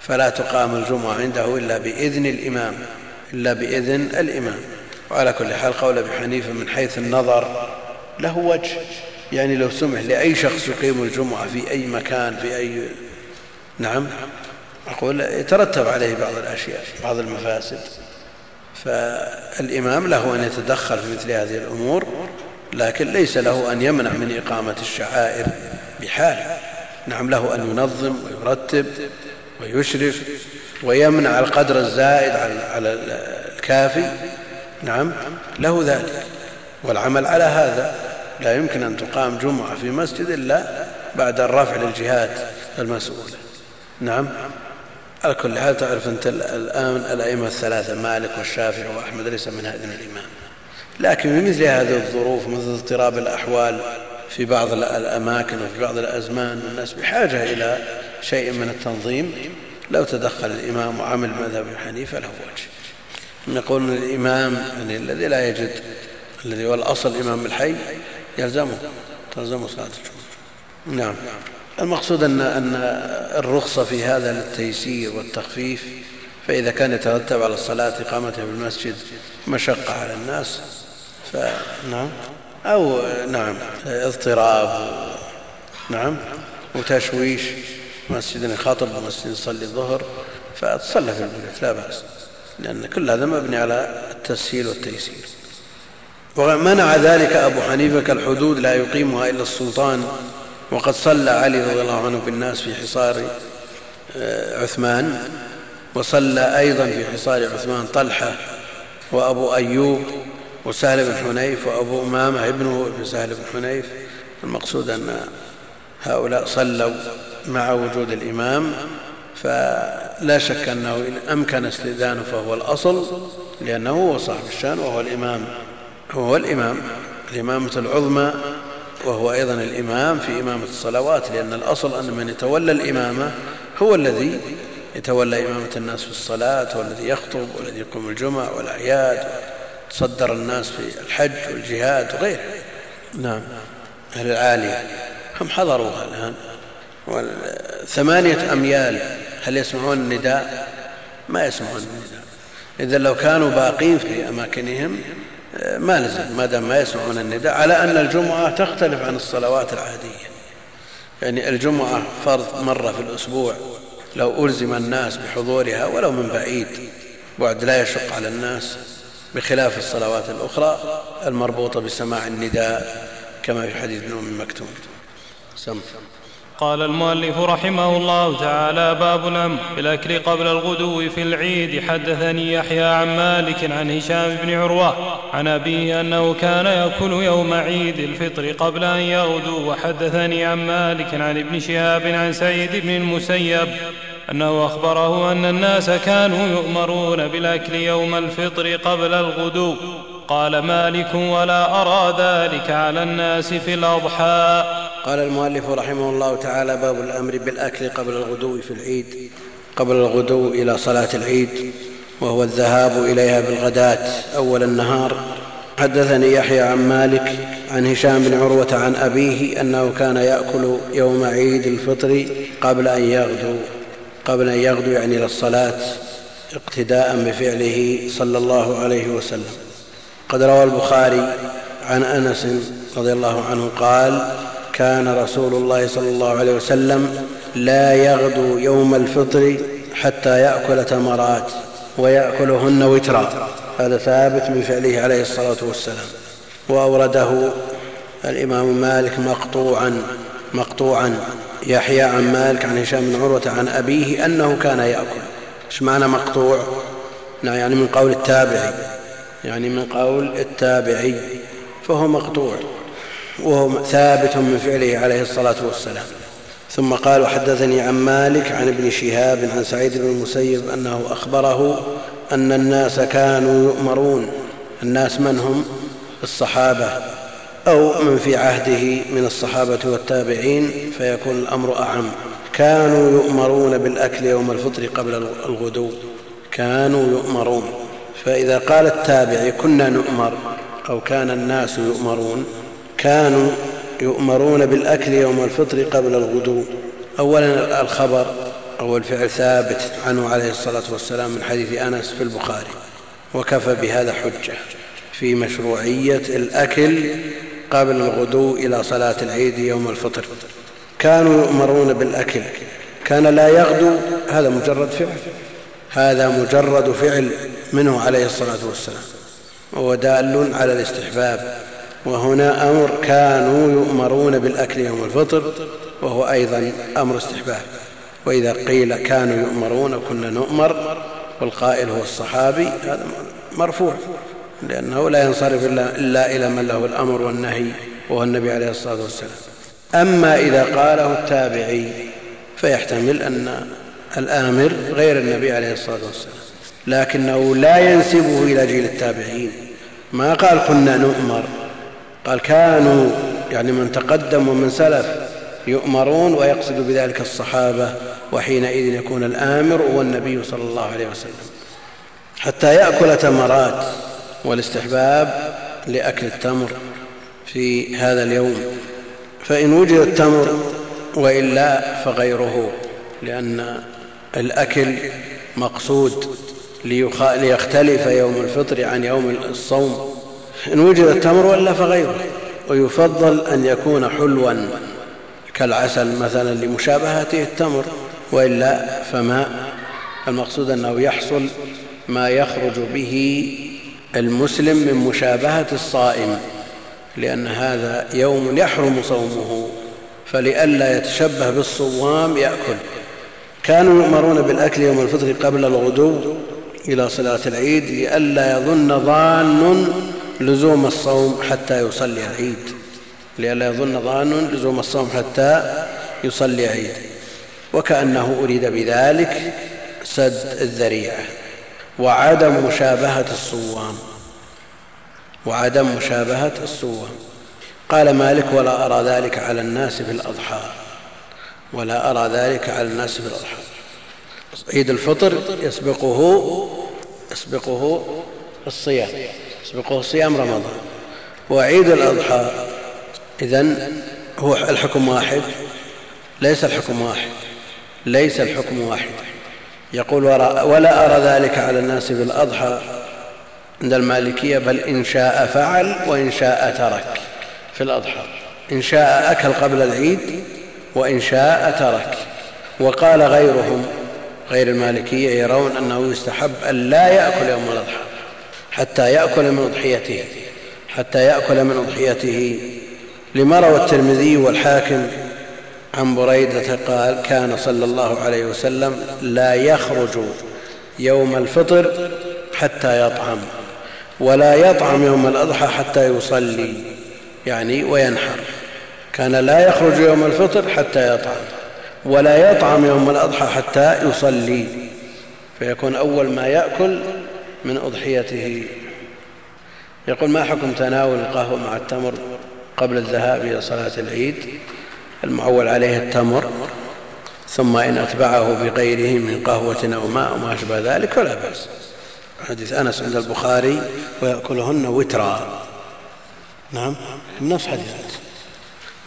فلا تقام الجمعة عنده إلا بإذن الإمام إلا بإذن الإمام. وعلى كل حال قول أبي حنيفة من حيث النظر له وجه. يعني لو سمح لأي شخص يقيم الجمعة في أي مكان في أي نعم. أقول يترتب عليه بعض الأشياء بعض المفاسد. فالإمام له أن يتدخل في مثل هذه الأمور لكن ليس له أن يمنع من إقامة الشعائر بحال. نعم له أن ينظم ويرتب ويشرف ويمنع القدر الزائد على الكافي. نعم له ذلك. والعمل على هذا لا يمكن أن تقام جمعة في مسجد إلا بعد الرفع للجهات المسؤولة نعم على كل حال تعرف أنت الآن الأئمة الثلاثة مالك والشافعي وأحمد ليس من هذين الإمام. لكن في مثل هذه الظروف مثل اضطراب الأحوال في بعض الأماكن وفي بعض الأزمان الناس بحاجة إلى شيء من التنظيم. لو تدخل الإمام وعمل مذهب حنيفة له وجه. يقول الإمام يعني الذي لا يجد الذي هو الأصل إمام الحي يلزمه تلزمه صلاة الجمعة. نعم. المقصود أن, أن الرخصة في هذا للتيسير والتخفيف فإذا كان يترتب على الصلاة إقامتها في المسجد مشقة على الناس فنعم أو نعم اضطراب نعم وتشويش مسجد يخاطب ومسجد يصلي الظهر فتصلى في البيوت لا بأس. لأن كل هذا مبني على التسهيل والتيسير. ومنع ذلك أبو حنيفة كالحدود لا يقيمها إلا السلطان وقد صلى علي رضي الله عنه بالناس في حصار آه، عثمان وصلى أيضا في حصار عثمان طلحة وأبو أيوب وسهل بن حنيف وأبو أمامة ابنه ابن سهل بن حنيف. المقصود أن هؤلاء صلوا مع وجود الإمام فلا شك أنه إن أمكن استئذانه فهو الأصل لأنه هو صاحب الشأن وهو الإمام هو الإمام الإمامة العظمى وهو أيضا الإمام في إمامة الصلوات لأن الأصل أن من يتولى الإمامة هو الذي يتولى إمامة الناس في الصلاة والذي يخطب والذي يقوم الجمع والأعياد تصدر الناس في الحج والجهاد وغيره. نعم. أهل العالية هم حضروها الآن. ثمانية أميال هل يسمعون النداء؟ ما يسمعون النداء. إذا لو كانوا باقين في أماكنهم ما لزم ما دام ما يسمعون النداء على أن الجمعة تختلف عن الصلوات العادية. يعني الجمعة فرض مرة في الأسبوع لو ألزم الناس بحضورها ولو من بعيد بعد لا يشق على الناس بخلاف الصلوات الأخرى المربوطة بسماع النداء كما في حديث أم مكتوم. سم. قال المؤلف رحمه الله تعالى باب الأمر بالأكل قبل الغدو في العيد. حدثني يحيى عن مالك عن هشام بن عروة عن أبيه أنه كان يأكل يوم عيد الفطر قبل أن يغدو. وحدثني عن مالك عن ابن شهاب عن سعيد بن المسيب أنه أخبره أن الناس كانوا يؤمرون بالأكل يوم الفطر قبل الغدو. قال مالك ولا أرى ذلك على الناس في الأضحى. قال المؤلف رحمه الله تعالى باب الأمر بالأكل قبل الغدو في العيد قبل الغدو إلى صلاة العيد وهو الذهاب إليها بالغداة أول النهار. حدثني يحيى عن مالك عن هشام بن عروة عن أبيه أنه كان يأكل يوم عيد الفطر قبل أن يغدو قبل أن يغدو يعني إلى الصلاة اقتداء بفعله صلى الله عليه وسلم. قد روى البخاري عن أنس رضي الله عنه قال كان رسول الله صلى الله عليه وسلم لا يغدو يوم الفطر حتى يأكل تمرات ويأكلهن وترا. هذا ثابت من فعله عليه الصلاة والسلام. وأورده الإمام مالك مقطوعا مقطوعا. يحيى عن مالك عن هشام بن عروة عن أبيه أنه كان يأكل. إيش معنى مقطوع؟ نعم يعني من قول التابعي. يعني من قول التابعي فهو مقطوع وهو ثابت من فعله عليه الصلاة والسلام. ثم قال وحدثني عن مالك عن ابن شهاب عن سعيد بن المسيب أنه أخبره أن الناس كانوا يؤمرون. الناس من هم؟ الصحابة أو من في عهده من الصحابة والتابعين فيكون الأمر أعم. كانوا يؤمرون بالأكل يوم الفطر قبل الغدو. كانوا يؤمرون. فإذا قال التابعي كنا نؤمر أو كان الناس يؤمرون كانوا يؤمرون بالأكل يوم الفطر قبل الغدو. أولا الخبر أو الفعل ثابت عنه عليه الصلاة والسلام من حديث أنس في البخاري وكفى بهذا حجة في مشروعية الأكل قبل الغدو إلى صلاة العيد يوم الفطر. كانوا يؤمرون بالأكل كان لا يغدو هذا مجرد فعل هذا مجرد فعل منه عليه الصلاة والسلام. وهو دال على الاستحباب. وهنا أمر كانوا يؤمرون بالأكل يوم الفطر وهو أيضا أمر استحباب. وإذا قيل كانوا يؤمرون كنا نؤمر والقائل هو الصحابي هذا مرفوع لأنه لا ينصرف إلا إلى من له الأمر والنهي وهو النبي عليه الصلاة والسلام. أما إذا قاله التابعي فيحتمل أن الآمر غير النبي عليه الصلاة والسلام. لكنه لا ينسبه إلى جيل التابعين. ما قال كنا نؤمر. قال كانوا يعني من تقدم ومن سلف يؤمرون ويقصد بذلك الصحابة وحينئذ يكون الآمر هو النبي صلى الله عليه وسلم. حتى يأكل تمرات والاستحباب لأكل التمر في هذا اليوم. فإن وجد التمر وإلا فغيره لأن الأكل مقصود. ليختلف يوم الفطر عن يوم الصوم. إن وجد التمر وإلا فغيره. ويفضل أن يكون حلوا كالعسل مثلا لمشابهته التمر. وإلا فما المقصود أنه يحصل ما يخرج به المسلم من مشابهة الصائم. لأن هذا يوم يحرم صومه. فلئلا يتشبه بالصوام يأكل. كانوا يؤمرون بالأكل يوم الفطر قبل الغدو. إلى صلاة العيد لئلا يظن ظان لزوم الصوم حتى يصلي العيد. لئلا يظن ظان لزوم الصوم حتى يصلي عيد وكأنه أريد بذلك سد الذريعة. وعدم مشابهة الصوام. وعدم مشابهة الصوام. قال مالك ولا أرى ذلك على الناس في الأضحى. ولا أرى ذلك على الناس في الأضحى. عيد الفطر يسبقه يسبقه الصيام يسبقه صيام رمضان. وعيد الأضحى إذا هو الحكم واحد ليس الحكم واحد ليس الحكم واحد. يقول ولا أرى ذلك على الناس في الأضحى عند المالكية بل إن شاء فعل وإن شاء ترك في الأضحى. إن شاء أكل قبل العيد وإن شاء ترك. وقال غيرهم غير المالكية يرون أنه يستحب أن لا يأكل يوم الأضحى حتى يأكل من أضحيته حتى يأكل من أضحيته. لما روى الترمذي والحاكم عن بريدة قال كان صلى الله عليه وسلم لا يخرج يوم الفطر حتى يطعم ولا يطعم يوم الأضحى حتى يصلي يعني وينحر. كان لا يخرج يوم الفطر حتى يطعم. ولا يطعم يوم الأضحى حتى يصلي فيكون أول ما يأكل من أضحيته. يقول ما حكم تناول القهوة مع التمر قبل الذهاب إلى صلاة العيد؟ المعول عليه التمر ثم إن أتبعه بغيره من قهوة أو ماء وما أشبه ذلك فلا بأس. حديث أنس عند البخاري ويأكلهن وترا. نعم نفس حديثات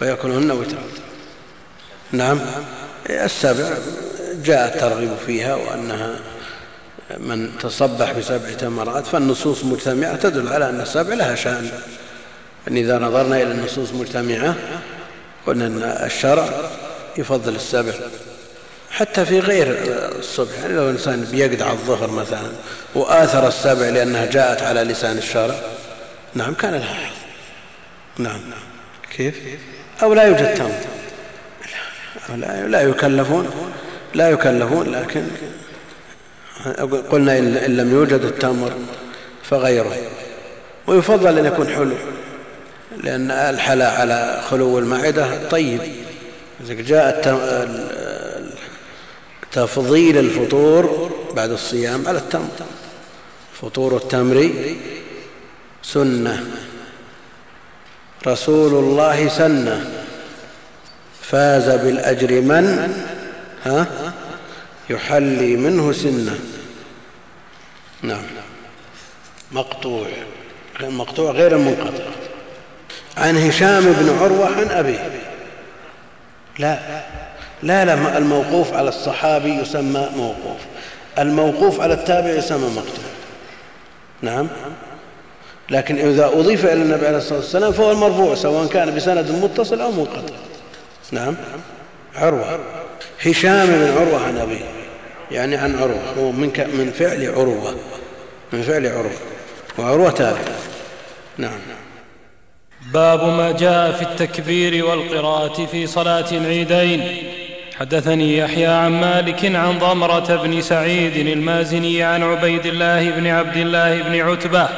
ويأكلهن وترا. نعم. السبع جاء الترغيب فيها وأنها من تصبح بسبع تمرات فالنصوص مجتمعة تدل على أن السبع لها شأن. أن إذا نظرنا إلى النصوص مجتمعة قلنا أن الشرع يفضل السبع. حتى في غير الصبح يعني لو الإنسان بيقدع الظهر مثلا وآثر السبع لأنها جاءت على لسان الشارع نعم كان لها حظ. نعم. كيف؟ أو لا يوجد تمر. لا يكلفون. لا يكلفون لكن قلنا إن لم يوجد التمر فغيره. ويفضل أن يكون حلو لأن الحلا على خلو المعدة طيب. جاء تفضيل الفطور بعد الصيام على التمر. فطور التمر سنة. رسول الله سنة. فاز بالأجر من؟ ها؟ يحلي منه سنة. نعم. مقطوع. مقطوع غير المنقطع عن هشام بن عروة عن أبيه. لا. لا لا الموقوف على الصحابي يسمى موقوف. الموقوف على التابع يسمى مقطوع. نعم. لكن إذا أضيف إلى النبي عليه الصلاة والسلام فهو المرفوع سواء كان بسند متصل أو منقطع. نعم. عروة. هشام بن عروة عن أبيه. يعني عن عروة. هو من, من فعل عروة. من فعل عروة. وعروة تابع. نعم. باب ما جاء في التكبير والقراءة في صلاة العيدين. حدثني يحيى عن مالك عن ضمرة بن سعيد المازني عن عبيد الله بن عبد الله بن عتبة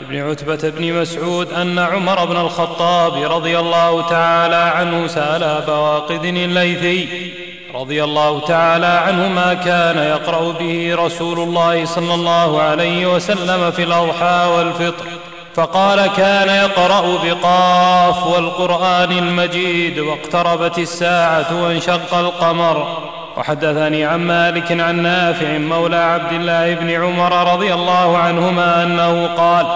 بن عتبة بن مسعود أن عمر بن الخطاب رضي الله تعالى عنه سأل أبا واقد الليثي رضي الله تعالى عنه ما كان يقرأ به رسول الله صلى الله عليه وسلم في الأضحى والفطر فقال كان يقرأ بقاف والقرآن المجيد واقتربت الساعة وانشق القمر. وحدثني عن مالك عن نافع مولى عبد الله بن عمر رضي الله عنهما أنه قال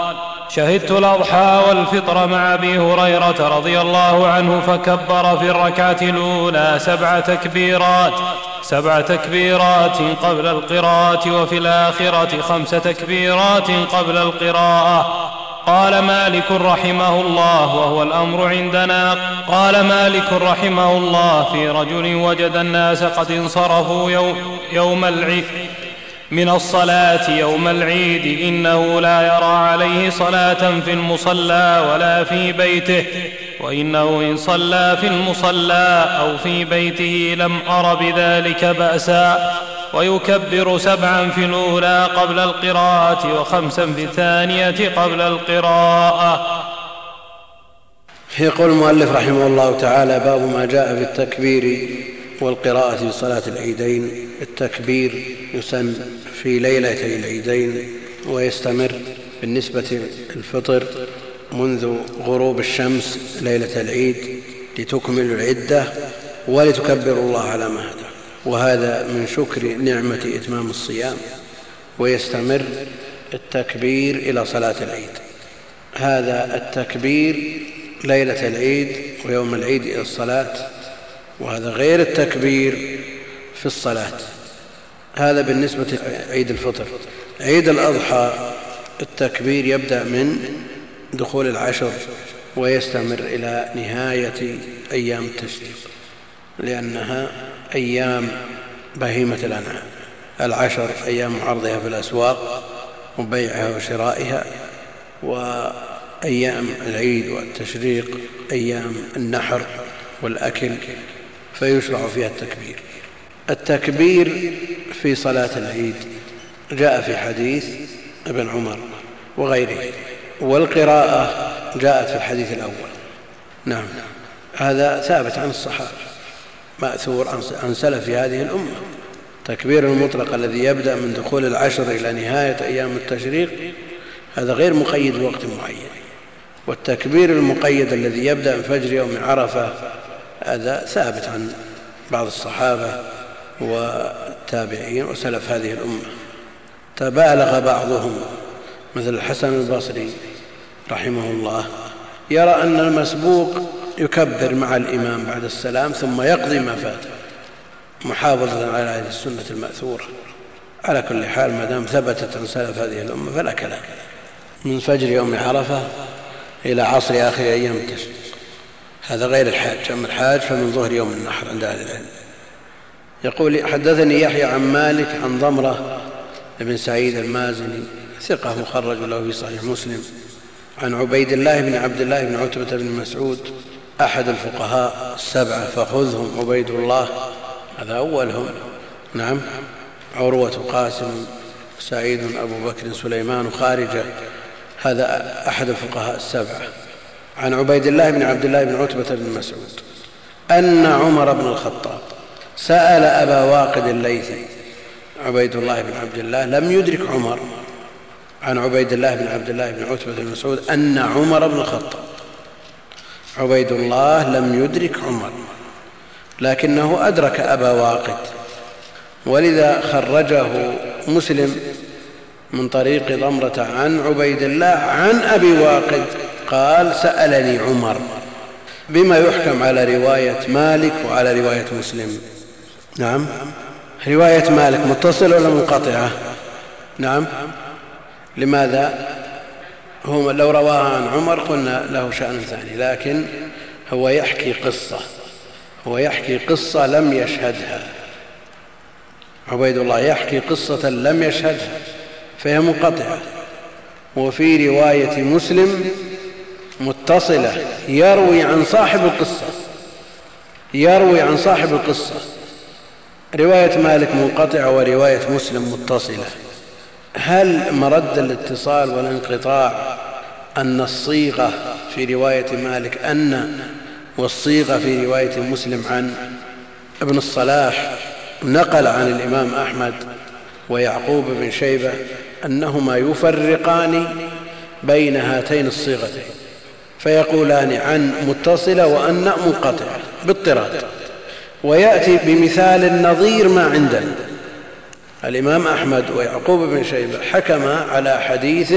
شهدت الأضحى والفطر مع أبي هريرة رضي الله عنه فكبر في الركعة الأولى سبع تكبيرات سبع تكبيرات قبل القراءة وفي الآخرة خمس تكبيرات قبل القراءة. قال مالك رحمه الله وهو الأمر عندنا. قال مالك رحمه الله في رجل وجد الناس قد انصرفوا يوم, يوم العيد. من الصلاة يوم العيد. إنه لا يرى عليه صلاة في المصلى ولا في بيته. وإنه إن صلى في المصلى أو في بيته لم أر بذلك بأسا. ويكبر سبعا في الأولى قبل القراءة وخمسا في الثانية قبل القراءة. يقول المؤلف رحمه الله تعالى باب ما جاء في التكبير والقراءة في صلاة العيدين. التكبير يسن في ليلتي العيدين ويستمر بالنسبة الفطر منذ غروب الشمس ليلة العيد لتكملوا العدة ولتكبروا الله على ما هدى وهذا من شكر نعمة إتمام الصيام ويستمر التكبير إلى صلاة العيد. هذا التكبير ليلة العيد ويوم العيد إلى الصلاة وهذا غير التكبير في الصلاة. هذا بالنسبة عيد الفطر. عيد الأضحى التكبير يبدأ من دخول العشر ويستمر إلى نهاية أيام التشريق لأنها أيام بهيمة الأنعام العشر أيام عرضها في الأسواق وبيعها وشرائها وأيام العيد والتشريق أيام النحر والأكل فيشرع فيها التكبير. التكبير في صلاة العيد جاء في حديث ابن عمر وغيره والقراءة جاءت في الحديث الأول. نعم هذا ثابت عن الصحابة. مأثور عن سلف هذه الأمة. تكبير المطلق الذي يبدأ من دخول العشر إلى نهاية أيام التشريق هذا غير مقيد بوقت معين. والتكبير المقيد الذي يبدأ من فجر يوم عرفة هذا ثابت عن بعض الصحابة والتابعين وسلف هذه الأمة. تبالغ بعضهم مثل الحسن البصري رحمه الله يرى أن المسبوق يكبر مع الإمام بعد السلام ثم يقضي ما فات. محافظة على هذه السنة المأثورة. على كل حال ما دام ثبتت عن سلف هذه الأمة فلا كلام. من فجر يوم عرفة إلى عصر آخر أيام التشريق. هذا غير الحاج. أما الحاج فمن ظهر يوم النحر عند أهل العلم. يقول حدثني يحيى عن مالك عن ضمرة بن سعيد المازني ثقة مخرج له في صحيح مسلم عن عبيد الله بن عبد الله بن عتبة بن مسعود أحد الفقهاء السبعة فخذهم عبيد الله هذا أولهم. نعم. عروة قاسم سعيد أبو بكر سليمان خارجة هذا أحد الفقهاء السبعة عن عبيد الله بن عبد الله بن عتبة بن مسعود أن عمر بن الخطاب سأل أبا واقد الليثي عبيد الله بن عبد الله لم يدرك عمر. عن عبيد الله بن عبد الله بن عتبة بن مسعود أن عمر بن الخطاب عبيد الله لم يدرك عمر لكنه أدرك أبا واقد ولذا خرجه مسلم من طريق ضمرة عن عبيد الله عن أبي واقد قال سألني عمر بما يحكم على رواية مالك وعلى رواية مسلم. نعم. رواية مالك متصلة ولا منقطعة؟ نعم. لماذا؟ هو لو رواها عن عمر قلنا له شأن ثاني لكن هو يحكي قصة هو يحكي قصة لم يشهدها. عبيد الله يحكي قصة لم يشهدها فهي منقطعة. وفي رواية مسلم متصلة يروي عن صاحب القصة يروي عن صاحب القصة. رواية مالك منقطعة ورواية مسلم متصلة. هل مرد الاتصال والانقطاع أن الصيغة في رواية مالك أن والصيغة في رواية مسلم عن ابن الصلاح نقل عن الإمام أحمد ويعقوب بن شيبة أنهما يفرقان بين هاتين الصيغتين فيقولان عن متصلة وأن منقطعة باضطراد ويأتي بمثال نظير ما عندنا. الإمام أحمد ويعقوب بن شيبة حكما على حديث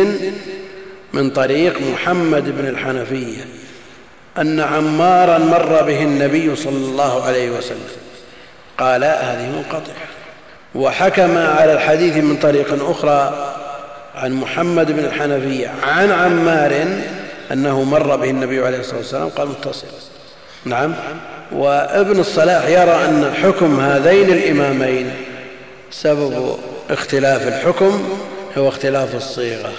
من طريق محمد بن الحنفية أن عمارا مر به النبي صلى الله عليه وسلم. قال هذه منقطعة. وحكم على الحديث من طريق أخرى عن محمد بن الحنفية عن عمار أنه مر به النبي عليه الصلاة والسلام. قال متصل. نعم. وابن الصلاح يرى أن حكم هذين الإمامين سبب اختلاف الحكم هو اختلاف الصيغة.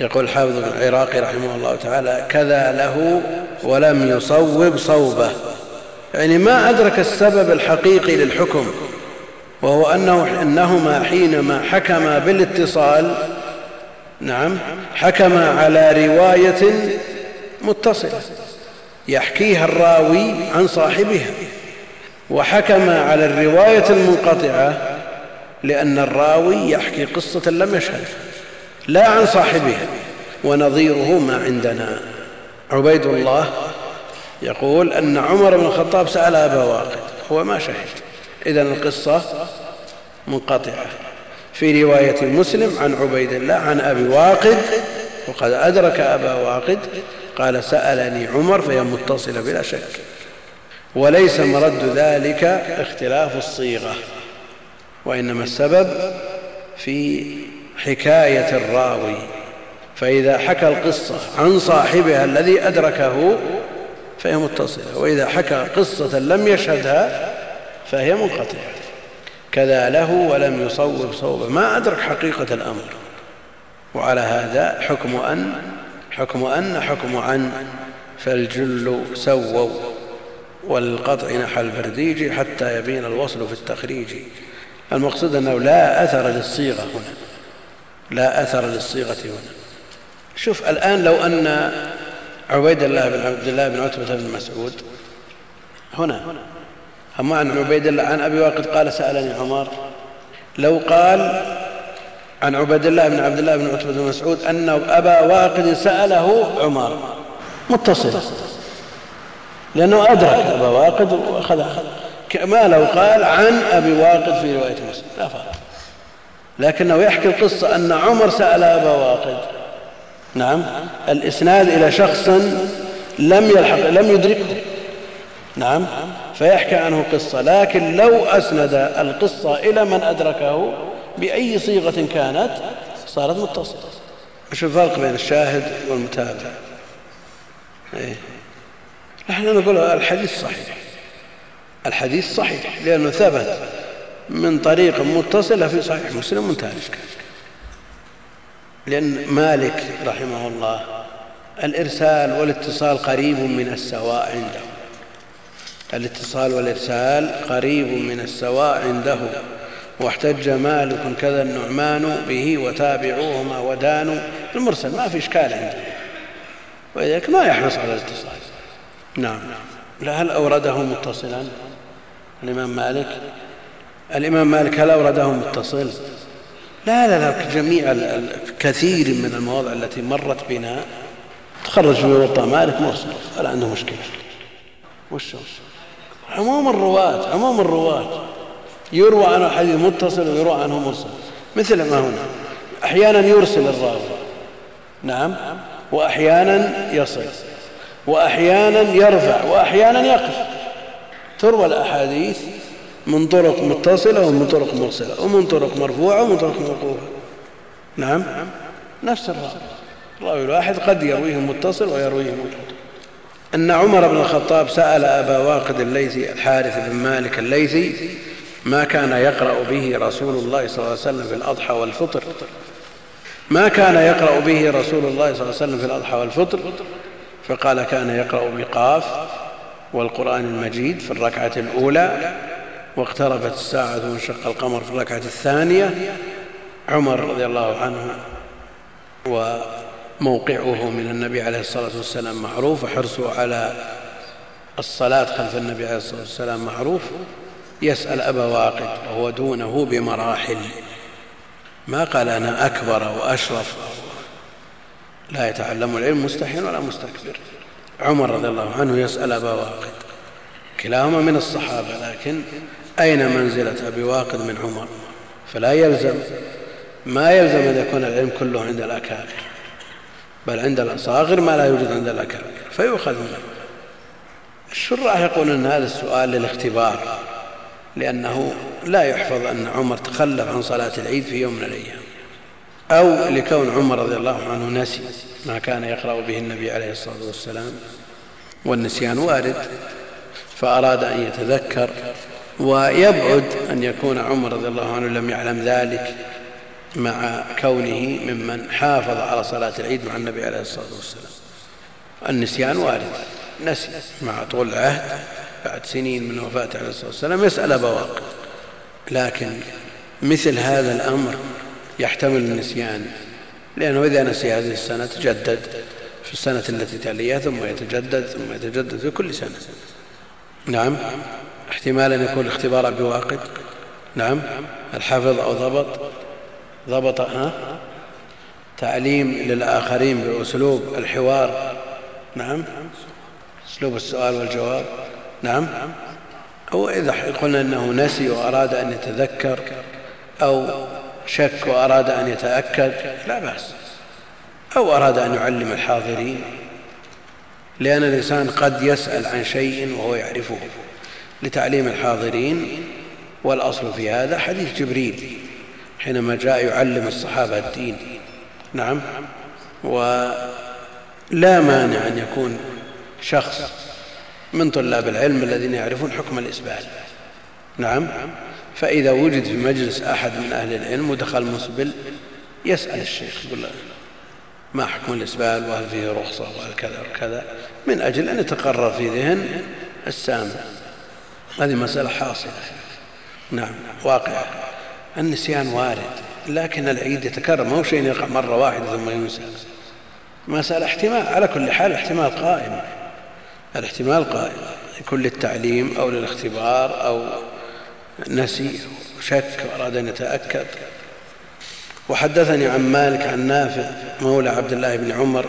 يقول حافظ العراقي رحمه الله تعالى كذا له ولم يصوب صوبة. يعني ما أدرك السبب الحقيقي للحكم وهو أنه إنهما حينما حكما بالاتصال نعم حكما على رواية متصلة يحكيها الراوي عن صاحبها وحكما على الرواية المنقطعة لأن الراوي يحكي قصة لم يشهدها لا عن صاحبها ونظيره ما عندنا. عبيد الله يقول أن عمر بن الخطاب سأل أبا واقد هو ما شهد. إذا القصة منقطعة. في رواية مسلم عن عبيد الله عن أبي واقد وقد أدرك أبا واقد قال سألني عمر فهي متصلة بلا شك. وليس مرد ذلك اختلاف الصيغة. وإنما السبب في حكاية الراوي. فإذا حكى القصة عن صاحبها الذي أدركه فهي متصلة. وإذا حكى قصة لم يشهدها فهي منقطعة. كذا له ولم يصوب صوبه. ما أدرك حقيقة الأمر. وعلى هذا حكم أن حكم أن حكم عن فالجل سووا والقطع نحى البرديج حتى يبين الوصل في التخريج. المقصود أنه لا أثر للصيغة هنا. لا أثر للصيغة هنا. شوف الآن لو أن عبيد الله بن عبد الله بن عتبة بن مسعود هنا أما عن عبيد الله عن أبي واقد قال سألني عمر لو قال عن عبيد الله بن عبد الله بن عتبة بن مسعود أن أبا واقد سأله عمر. متصل. لأنه أدرك أبا واقد وأخذ كما لو قال عن أبي واقد في رواية مسلم. لا فرق لكنه يحكي القصة أن عمر سأل أبا واقد. نعم. الإسناد إلى شخص لم يلحق لم يدركه. نعم. فيحكى عنه قصة. لكن لو أسند القصة إلى من أدركه بأي صيغة كانت صارت متصلة. إيش الفرق بين الشاهد والمتابع؟ إيه. نحن نقول الحديث صحيح. الحديث صحيح لأنه ثبت من طريق متصلة في صحيح مسلم منتهى الإشكال. لأن مالك رحمه الله الإرسال والاتصال قريب من السواء عنده. الاتصال والإرسال قريب من السواء عنده. واحتج مالك كذا النعمان به وتابعوهما ودانوا المرسل. ما في إشكال عنده. ولذلك ما يحرص على الاتصال. نعم. لا هل أورده متصلا؟ الإمام مالك. الإمام مالك هل أورده متصل لا لا لا جميع كثير من المواضع التي مرت بنا تخرج في موطا مالك مرسل ولا عنده مشكلة. وش عموم الرواة عموم الرواة. يروى عنه حديث متصل ويروى عنه مرسل مثل ما هنا. أحيانا يرسل الراوي. نعم. وأحيانا يصل. وأحيانا يرفع. وأحيانا يقف. تروى الاحاديث من طرق متصلة ومن طرق مرسلة ومن طرق مرفوعة ومن طرق موقوفة. نعم؟ نفس الراوي الراوي الواحد قد يرويه متصل ويرويه منقطع أن عمر بن الخطاب سأل أبا واقد الليثي الحارث بن مالك الليثي ما كان يقرأ به رسول الله صلى الله عليه وسلم في الأضحى والفطر؟ ما كان يقرأ به رسول الله صلى الله عليه وسلم في الأضحى والفطر؟ فقال كان يقرأ بقاف والقرآن المجيد في الركعة الأولى واقتربت الساعة وانشق القمر في الركعة الثانية. عمر رضي الله عنه وموقعه من النبي عليه الصلاة والسلام معروف وحرصه على الصلاة خلف النبي عليه الصلاة والسلام معروف. يسأل أبا واقد وهو دونه بمراحل. ما قال أنا أكبر وأشرف. لا يتعلم العلم مستحيل ولا مستكبر. عمر رضي الله عنه يسأل أبا واقد. كلاهما من الصحابة لكن أين منزلة أبي واقد من عمر؟ فلا يلزم. ما يلزم أن يكون العلم كله عند الأكابر بل عند الأصاغر ما لا يوجد عند الأكابر فيؤخذ منه. الشراح يقول إن هذا السؤال للاختبار لأنه لا يحفظ أن عمر تخلف عن صلاة العيد في يوم من الأيام أو لكون عمر رضي الله عنه نسي. ما كان يقرأ به النبي عليه الصلاة والسلام. والنسيان وارد فأراد أن يتذكر ويبعد أن يكون عمر رضي الله عنه لم يعلم ذلك مع كونه ممن حافظ على صلاة العيد مع النبي عليه الصلاة والسلام. النسيان وارد نسي مع طول العهد بعد سنين من وفاة عليه الصلاة والسلام يسأل بواقع لكن مثل هذا الأمر يحتمل النسيان. لأنه إذا نسي هذه السنة تجدد في السنة التي تليها ثم يتجدد ثم يتجدد في كل سنة. نعم. احتمال أن يكون الاختبار بواقع نعم. الحفظ أو ضبط. ضبط ها؟ تعليم للآخرين بأسلوب الحوار. نعم. أسلوب السؤال والجواب. نعم. أو إذا قلنا أنه نسي وأراد أن يتذكر أو شك وأراد أن يتأكد لا بأس. أو أراد أن يعلم الحاضرين لأن الإنسان قد يسأل عن شيء وهو يعرفه. لتعليم الحاضرين والأصل في هذا حديث جبريل حينما جاء يعلم الصحابة الدين. نعم. ولا مانع أن يكون شخص من طلاب العلم الذين يعرفون حكم الإسبال. نعم. فإذا وجد في مجلس أحد من أهل العلم ودخل مسبل يسأل الشيخ يقول له ما حكم الإسبال؟ وهل فيه رخصة؟ وهل كذا وكذا؟ من أجل أن يتقرر في ذهن السامع. هذه مسألة حاصلة. نعم واقعة النسيان وارد لكن العيد يتكرر. ما هو شيء يقع مرة واحدة ثم ينسى. مسألة احتمال. على كل حال احتمال قائم. الاحتمال قائم. يكون للتعليم أو للاختبار أو نسي شك وأراد أن يتأكد. وحدثني عن مالك عن نافع مولى عبد الله بن عمر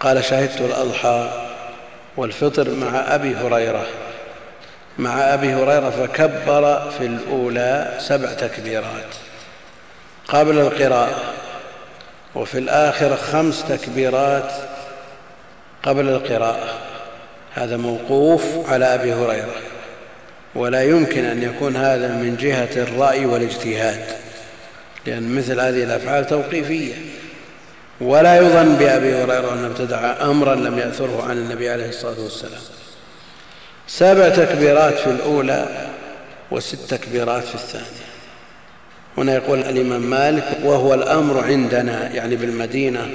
قال شهدت الأضحى والفطر مع أبي هريرة. مع أبي هريرة فكبر في الأولى سبع تكبيرات. قبل القراءة. وفي الآخرة خمس تكبيرات قبل القراءة. هذا موقوف على أبي هريرة. ولا يمكن أن يكون هذا من جهة الرأي والاجتهاد لأن مثل هذه الأفعال توقيفية. ولا يظن بأبي هريرة أن ابتدع أمرا لم يأثره عن النبي عليه الصلاة والسلام. سبع تكبيرات في الأولى وست تكبيرات في الثانية. هنا يقول الإمام مالك وهو الأمر عندنا. يعني بالمدينة.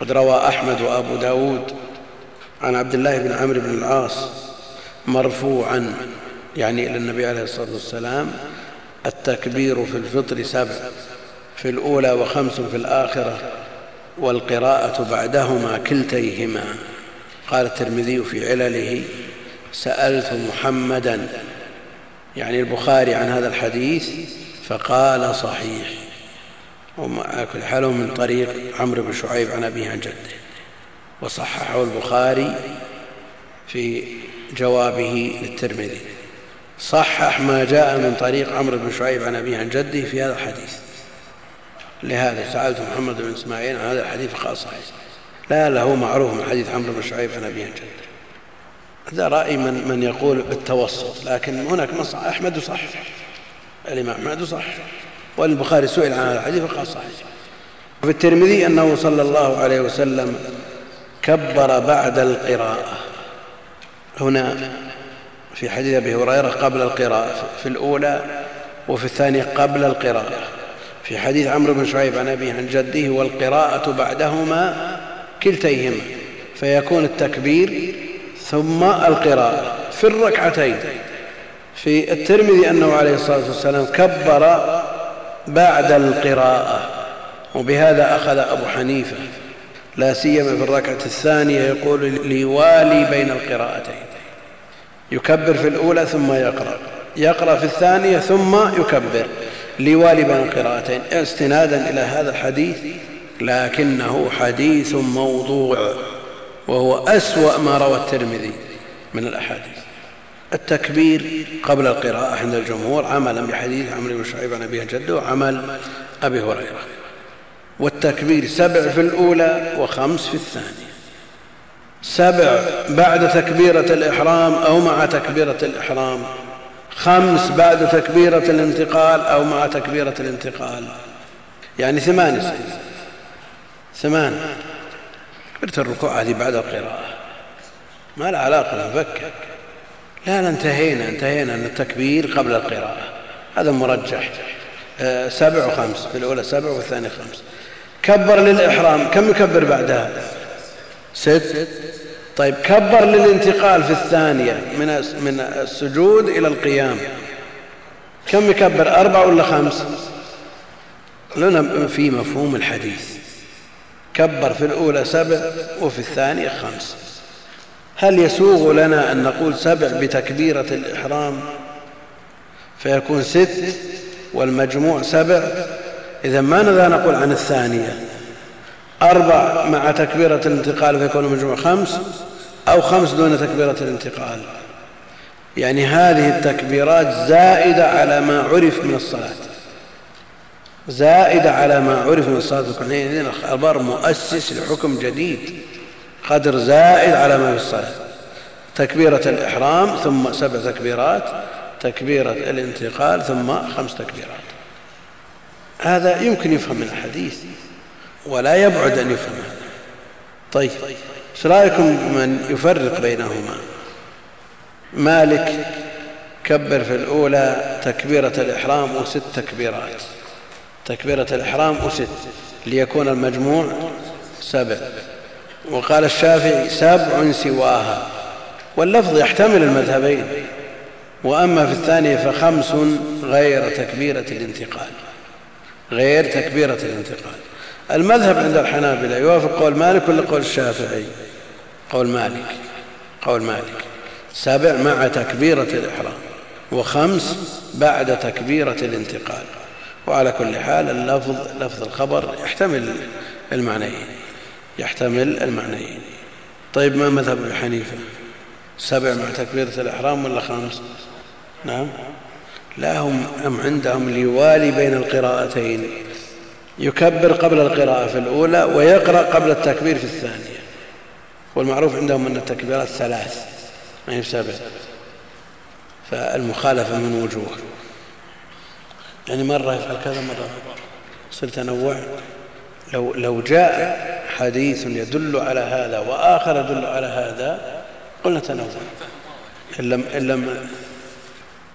قد روى أحمد وأبو داود عن عبد الله بن عمرو بن العاص مرفوعا. يعني إلى النبي عليه الصلاة والسلام التكبير في الفطر سبع في الأولى وخمس في الآخرة والقراءة بعدهما كلتيهما. قال الترمذي في علله سألت محمدا يعني البخاري عن هذا الحديث فقال صحيح. ومع كل حال من طريق عمرو بن شعيب عن أبيه عن جده. وصححه البخاري في جوابه للترمذي. صحح ما جاء من طريق عمرو بن شعيب عن أبيه عن جده في هذا الحديث. لهذا سألت محمد بن إسماعيل عن هذا الحديث فقال صحيح. لا له معروف من حديث عمرو بن شعيب عن أبيه عن جده. هذا رأي من, من يقول بالتوسط لكن هناك من صح أحمد صح الإمام أحمد صح والبخاري سئل عن هذا الحديث فقال صحيح. وفي الترمذي أنه صلى الله عليه وسلم كبر بعد القراءة. هنا في حديث أبي هريرة قبل القراءة في الأولى وفي الثانية قبل القراءة. في حديث عمرو بن شعيب عن أبيه عن جده والقراءة بعدهما كلتيهما فيكون التكبير ثم القراءة في الركعتين. في الترمذي أنه عليه الصلاة والسلام كبر بعد القراءة وبهذا أخذ أبو حنيفة لا سيما في الركعة الثانية يقول ليوالي بين القراءتين. يكبر في الأولى ثم يقرأ يقرأ في الثانية ثم يكبر ليوالي بين القراءتين استنادا إلى هذا الحديث لكنه حديث موضوع وهو أسوأ ما روى الترمذي من الأحاديث. التكبير قبل القراءة عند الجمهور عملا بحديث عمرو بن شعيب عن أبيه جده عمل أبي هريرة. والتكبير سبع في الأولى وخمس في الثانية. سبع بعد تكبيرة الإحرام أو مع تكبيرة الإحرام. خمس بعد تكبيرة الانتقال أو مع تكبيرة الانتقال. يعني ثمان ثمان. تكبيرة الركوع هذه بعد القراءة. ما لها علاقة نفكك لا لا انتهينا انتهينا ان التكبير قبل القراءة. هذا مرجح. آه، سبع وخمس. في الأولى سبع وفي الثانية خمس. كبر للإحرام. كم يكبر بعدها؟ ست. طيب كبر للانتقال في الثانية من من السجود إلى القيام. كم يكبر أربع ولا خمس؟ لنا في مفهوم الحديث. كبر في الأولى سبع وفي الثانية خمس. هل يسوغ لنا أن نقول سبع بتكبيرة الإحرام؟ فيكون ست والمجموع سبع. إذا ما نذا نقول عن الثانية؟ أربع مع تكبيرة الانتقال فيكون المجموع خمس أو خمس دون تكبيرة الانتقال. يعني هذه التكبيرات زائدة على ما عرف من الصلاة. زائدة على ما عرف من الصلاة. الكونية الخبر مؤسس لحكم جديد. قدر زائد على ما في الصلاة. تكبيرة الإحرام ثم سبع تكبيرات. تكبيرة الانتقال ثم خمس تكبيرات. هذا يمكن يفهم من الحديث. ولا يبعد أن يفهم هذا. طيب إيش رأيكم من يفرق بينهما؟ مالك كبر في الأولى تكبيرة الإحرام وست تكبيرات. تكبيرة الإحرام وست ليكون المجموع سبع. وقال الشافعي سبع سواها. واللفظ يحتمل المذهبين. وأما في الثانية فخمس غير تكبيرة الانتقال. غير تكبيرة الانتقال. المذهب عند الحنابلة يوافق قول مالك ولا قول الشافعي؟ قول مالك قول مالك. سبع مع تكبيرة الإحرام وخمس بعد تكبيرة الانتقال. وعلى كل حال اللفظ لفظ الخبر يحتمل المعنيين يحتمل المعنيين. طيب ما مذهب أبي حنيفة؟ سبع مع تكبيرة الإحرام ولا خمس؟ نعم. لا هم أم عندهم ليوالي بين القراءتين؟ يكبر قبل القراءة في الأولى ويقرأ قبل التكبير في الثانية. والمعروف عندهم أن التكبيرات ثلاث ما هي سبع فالمخالفة من وجوه. يعني مرة يفعل كذا مرة يصير تنوع لو, لو جاء حديث يدل على هذا وآخر يدل على هذا قلنا تنوع. إن لم, إن لم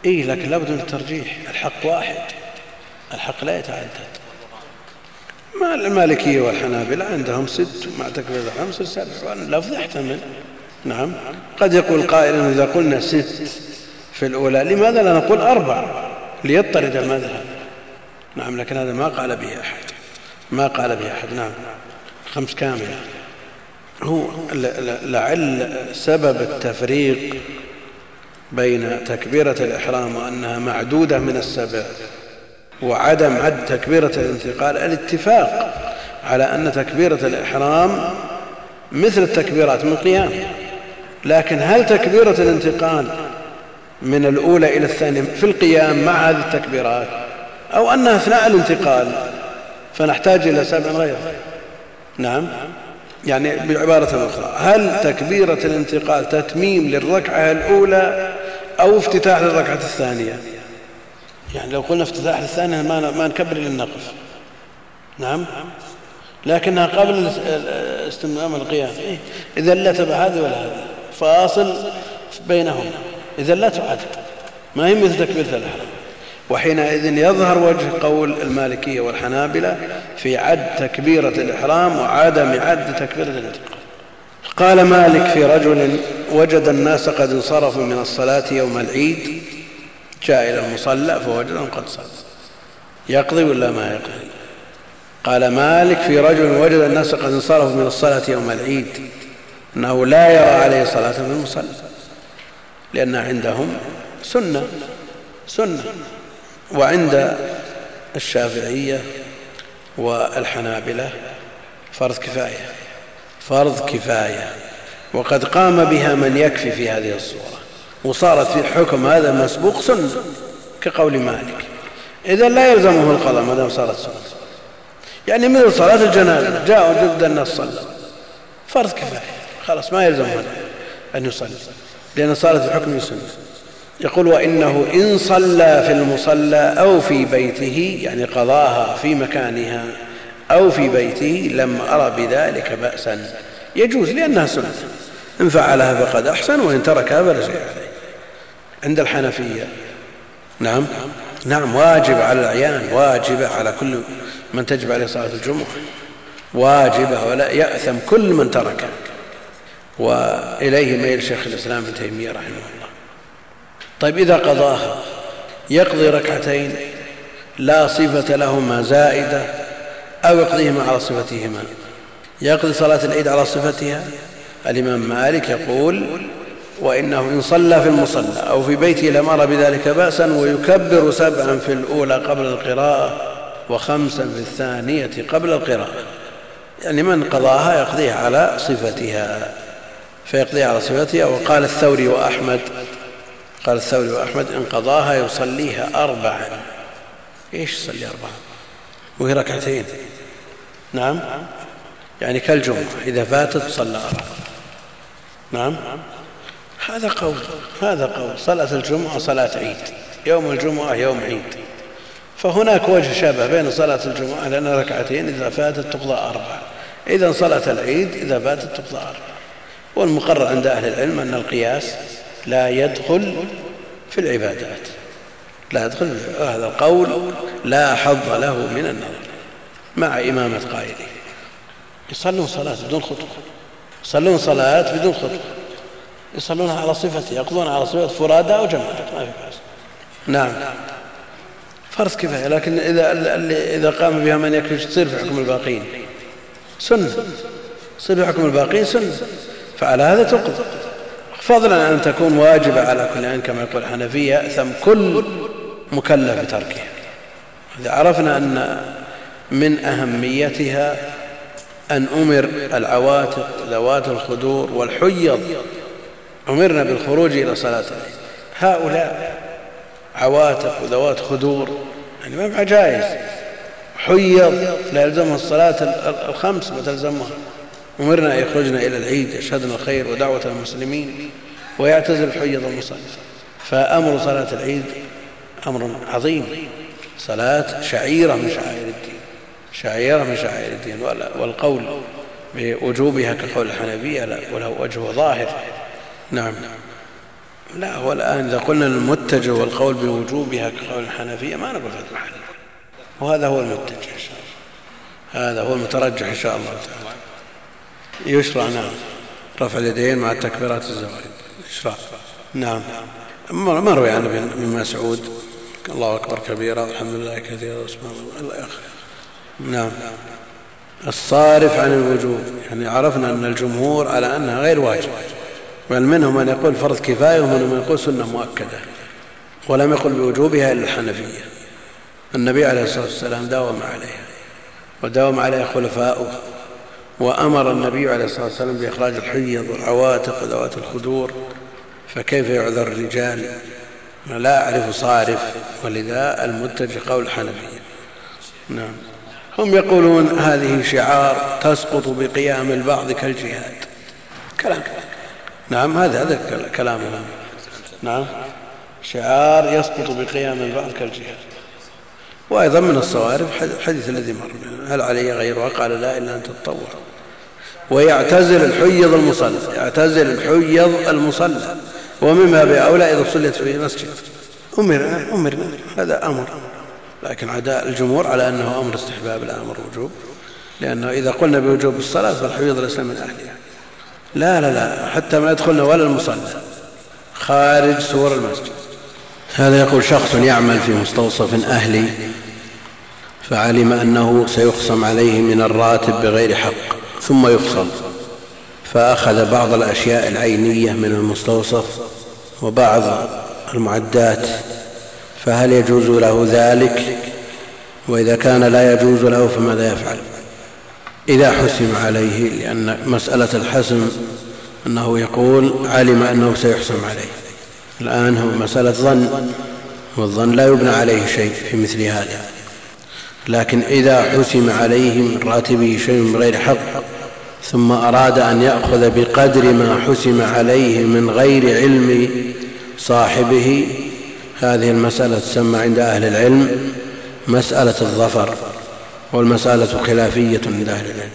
إيه لكن لابد من الترجيح. الحق واحد. الحق لا يتعدد. المالكية والحنابلة عندهم ست مع تكبير الخمس سبع اللفظ يحتمل نعم. قد يقول قائل إذا قلنا ست في الأولى لماذا لا نقول أربع؟ ليضطرد المذهب. نعم لكن هذا ما قال به أحد. ما قال به أحد. نعم. خمس كاملة. هو لعل سبب التفريق بين تكبيرة الإحرام وأنها معدودة من السبع. وعدم عد تكبيرة الانتقال الاتفاق على أن تكبيرة الإحرام مثل التكبيرات من قيام. لكن هل تكبيرة الانتقال من الأولى إلى الثانية في القيام مع هذه التكبيرات؟ أو أنها أثناء الانتقال فنحتاج إلى سبع غير؟ نعم. يعني بعبارة أخرى هل تكبيرة الانتقال تتميم للركعة الأولى أو افتتاح للركعة الثانية؟ يعني لو قلنا افتتاح للثانية ما ما نكبر إلا النقف نعم. لكنها قبل استمام القيام. إيه؟ إذا لا تبع هذه ولا هذه فاصل بينهما إذا لا تعد ما هي مثل تكبيرة الإحرام وحينئذ يظهر وجه قول المالكية والحنابلة في عد تكبيرة الإحرام وعدم عد تكبيرة الانتقال قال مالك في رجل وجد الناس قد انصرفوا من الصلاة يوم العيد جاء إلى المصلى فوجدهم قد صلوا يقضي ولا ما يقضي؟ قال مالك في رجل وجد الناس قد انصرفوا من الصلاة يوم العيد أنه لا يرى عليه صلاة في المصلى لأن عندهم سنة سنة وعند الشافعية والحنابلة فرض كفاية فرض كفاية وقد قام بها من يكفي في هذه الصورة. وصارت في حكم هذا مسبوق سنة كقول مالك. إذا لا يلزمه القضاء ما دام صارت سنة. يعني مثل صلاة الجنازة جاء وجد الناس صلى. فرض كفاية. خلاص ما يلزمه أن يصلي لأن صارت في حكم سنة. يقول وإنه إن صلى في المصلى أو في بيته يعني قضاها في مكانها أو في بيته لم أرى بذلك بأسا. يجوز لأنها سنة. إن فعلها فقد أحسن وإن تركها فلا شيء عليه. عند الحنفية. نعم. نعم واجب على الأعيان واجبة على كل من تجب عليه صلاة الجمعة. واجبة ولا يأثم كل من تركها وإليه ميل شيخ الإسلام ابن تيمية رحمه الله. طيب إذا قضاها يقضي ركعتين لا صفة لهما زائدة أو يقضيهما على صفتهما. يقضي صلاة العيد على صفتها؟ الإمام مالك يقول وإنه إن صلى في المصلى أو في بيته لم أرى بذلك بأسا ويكبر سبعا في الأولى قبل القراءة وخمسا في الثانية قبل القراءة. يعني من قضاها يقضيها على صفتها فيقضيها على صفتها. وقال الثوري وأحمد قال الثوري وأحمد إن قضاها يصليها أربعا. إيش يصلي أربعا؟ وهي ركعتين. نعم؟ يعني كالجمعة إذا فاتت صلى أربعا. نعم؟ هذا قول هذا قول صلاة الجمعة صلاة عيد. يوم الجمعة يوم عيد. فهناك وجه شبه بين صلاة الجمعة لأن ركعتين إذا فاتت تقضى أربع إذا صلاة العيد إذا فاتت تقضى أربع والمقرر عند أهل العلم أن القياس لا يدخل في العبادات. لا يدخل هذا القول لا حظ له من النظر. مع إمامة قائله. يصلون صلاة بدون خطبة. يصلون صلاة بدون خطبة. يصلونها على صفته يقضون على صفة فرادى أو جماعة ما في بأس. نعم. فرض كفاية لكن إذا إذا قام بها من يكفي تصير في حكم الباقين. سنة. تصير في حكم الباقين سنة. فعلى هذا تقضى فضلا أن تكون واجبة على كل عين كما يقول الحنفية يأثم كل مكلف بتركها إذا عرفنا أن من أهميتها أن أمر العواتق ذوات الخدور والحيض. أمرنا بالخروج إلى صلاة العيد. هؤلاء عواتق وذوات خدور يعني ما جائز حيض لا يلزمها الصلاة الخمس ما تلزمها. أمرنا أن يخرجنا إلى العيد يشهدنا الخير ودعوة المسلمين ويعتزل الحيض المصلي. فأمر صلاة العيد أمر عظيم. صلاة شعيرة من شعائر الدين. شعيرة من شعائر الدين. والقول بوجوبها كقول الحنفية لا وله وجه ظاهر. نعم. لا هو الآن إذا قلنا المتجه والقول بوجوبها كقول الحنفية ما نقول في المحل. وهذا هو المتجه إن شاء الله. هذا هو المترجح إن شاء الله تعالى. يشرع نعم. رفع اليدين مع التكبيرات الزوائد. يشرع. نعم. مروي عن ابن مسعود. الله أكبر كبيرا والحمد لله كثيرا وسبحان الله إلى آخره. نعم. الصارف عن الوجوب. يعني عرفنا أن الجمهور على أنها غير واجب بل منهم من يقول فرض كفاية ومنهم من يقول سنة مؤكدة ولم يقل بوجوبها إلا الحنفية. النبي عليه الصلاة والسلام داوم عليها وداوم عليها خلفاؤه وأمر النبي عليه الصلاة والسلام بإخراج الحيض والعواتق وذوات الخدور فكيف يعذر الرجال؟ لا أعرف صارف ولذا المتجه قول الحنفية. نعم. هم يقولون هذه شعار تسقط بقيام البعض كالجهاد. كلام. نعم هذا هذا كلامهم نعم. شعار يسقط بقيام البعض كالجهاد. وأيضا من الصوارف الحديث الذي مر هل علي غيرها؟ قال لا إلا أن تتطوع. ويعتزل الحيض المصلى. يعتزل الحيض المصلى. ومن باب اولى إذا صليت في مسجد. امرنا امرنا هذا أمر. لكن عداء الجمهور على أنه أمر استحباب لا أمر وجوب. لأنه إذا قلنا بوجوب الصلاة فالحيض ليس من أهلها. لا لا لا حتى ما يدخلنا ولا المصلى خارج سور المسجد. هذا يقول شخص يعمل في مستوصف أهلي فعلم أنه سيخصم عليه من الراتب بغير حق ثم يفصل فأخذ بعض الأشياء العينية من المستوصف وبعض المعدات فهل يجوز له ذلك؟ وإذا كان لا يجوز له فماذا يفعل؟ إذا حسم عليه لأن مسألة الحسم أنه يقول علم أنه سيحسم عليه. الآن هو مسألة ظن والظن لا يبنى عليه شيء في مثل هذا. لكن إذا حسم عليه من راتبه شيء بغير حق ثم أراد أن يأخذ بقدر ما حسم عليه من غير علم صاحبه هذه المسألة تسمى عند أهل العلم مسألة الظفر. والمسألة خلافية عند أهل العلم.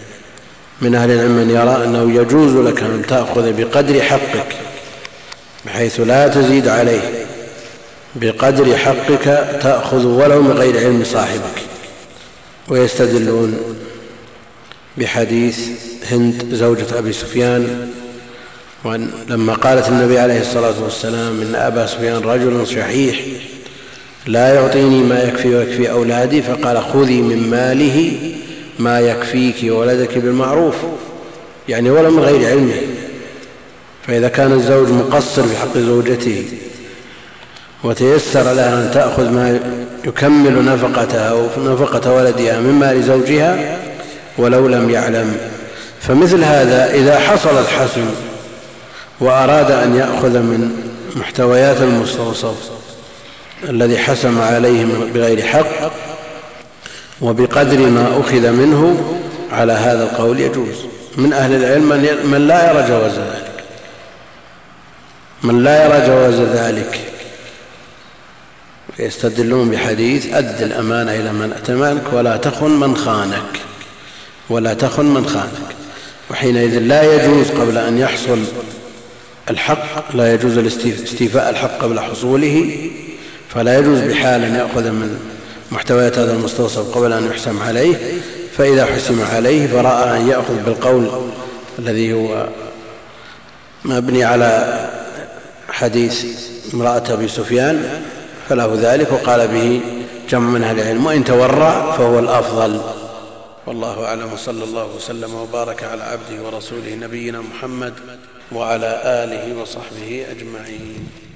من أهل العلم من يرى أنه يجوز لك أن تأخذ بقدر حقك بحيث لا تزيد عليه. بقدر حقك تأخذ ولو من غير علم صاحبك. ويستدلون بحديث هند زوجة أبي سفيان لما قالت النبي عليه الصلاة والسلام إن أبا سفيان رجل شحيح لا يعطيني ما يكفي ويكفي أولادي فقال خذي من ماله ما يكفيك وولدك بالمعروف يعني ولا من غير علمه. فإذا كان الزوج مقصر في حق زوجته وتيسر لها أن تأخذ ما يكمل نفقتها ونفقة ولدها من مال زوجها ولو لم يعلم. فمثل هذا إذا حصل الحسم وأراد أن يأخذ من محتويات المستوصف الذي حسم عليه بغير حق وبقدر ما أخذ منه على هذا القول يجوز. من أهل العلم من لا يرى جواز ذلك. من لا يرى جواز ذلك. يستدلون بحديث أد الأمانة إلى من أتمنك ولا تخن من خانك. ولا تخن من خانك. وحينئذ لا يجوز قبل أن يحصل الحق لا يجوز استيفاء الحق قبل حصوله. فلا يجوز بحال أن يأخذ من محتويات هذا المستوصف قبل أن يحسم عليه فإذا حسم عليه فرأى أن يأخذ بالقول الذي هو مبني على حديث امرأة أبي سفيان فله ذلك وقال به جمع من أهل العلم وإن تورع فهو الأفضل. والله أعلم وصلى الله وسلم وبارك على عبده ورسوله نبينا محمد وعلى آله وصحبه أجمعين.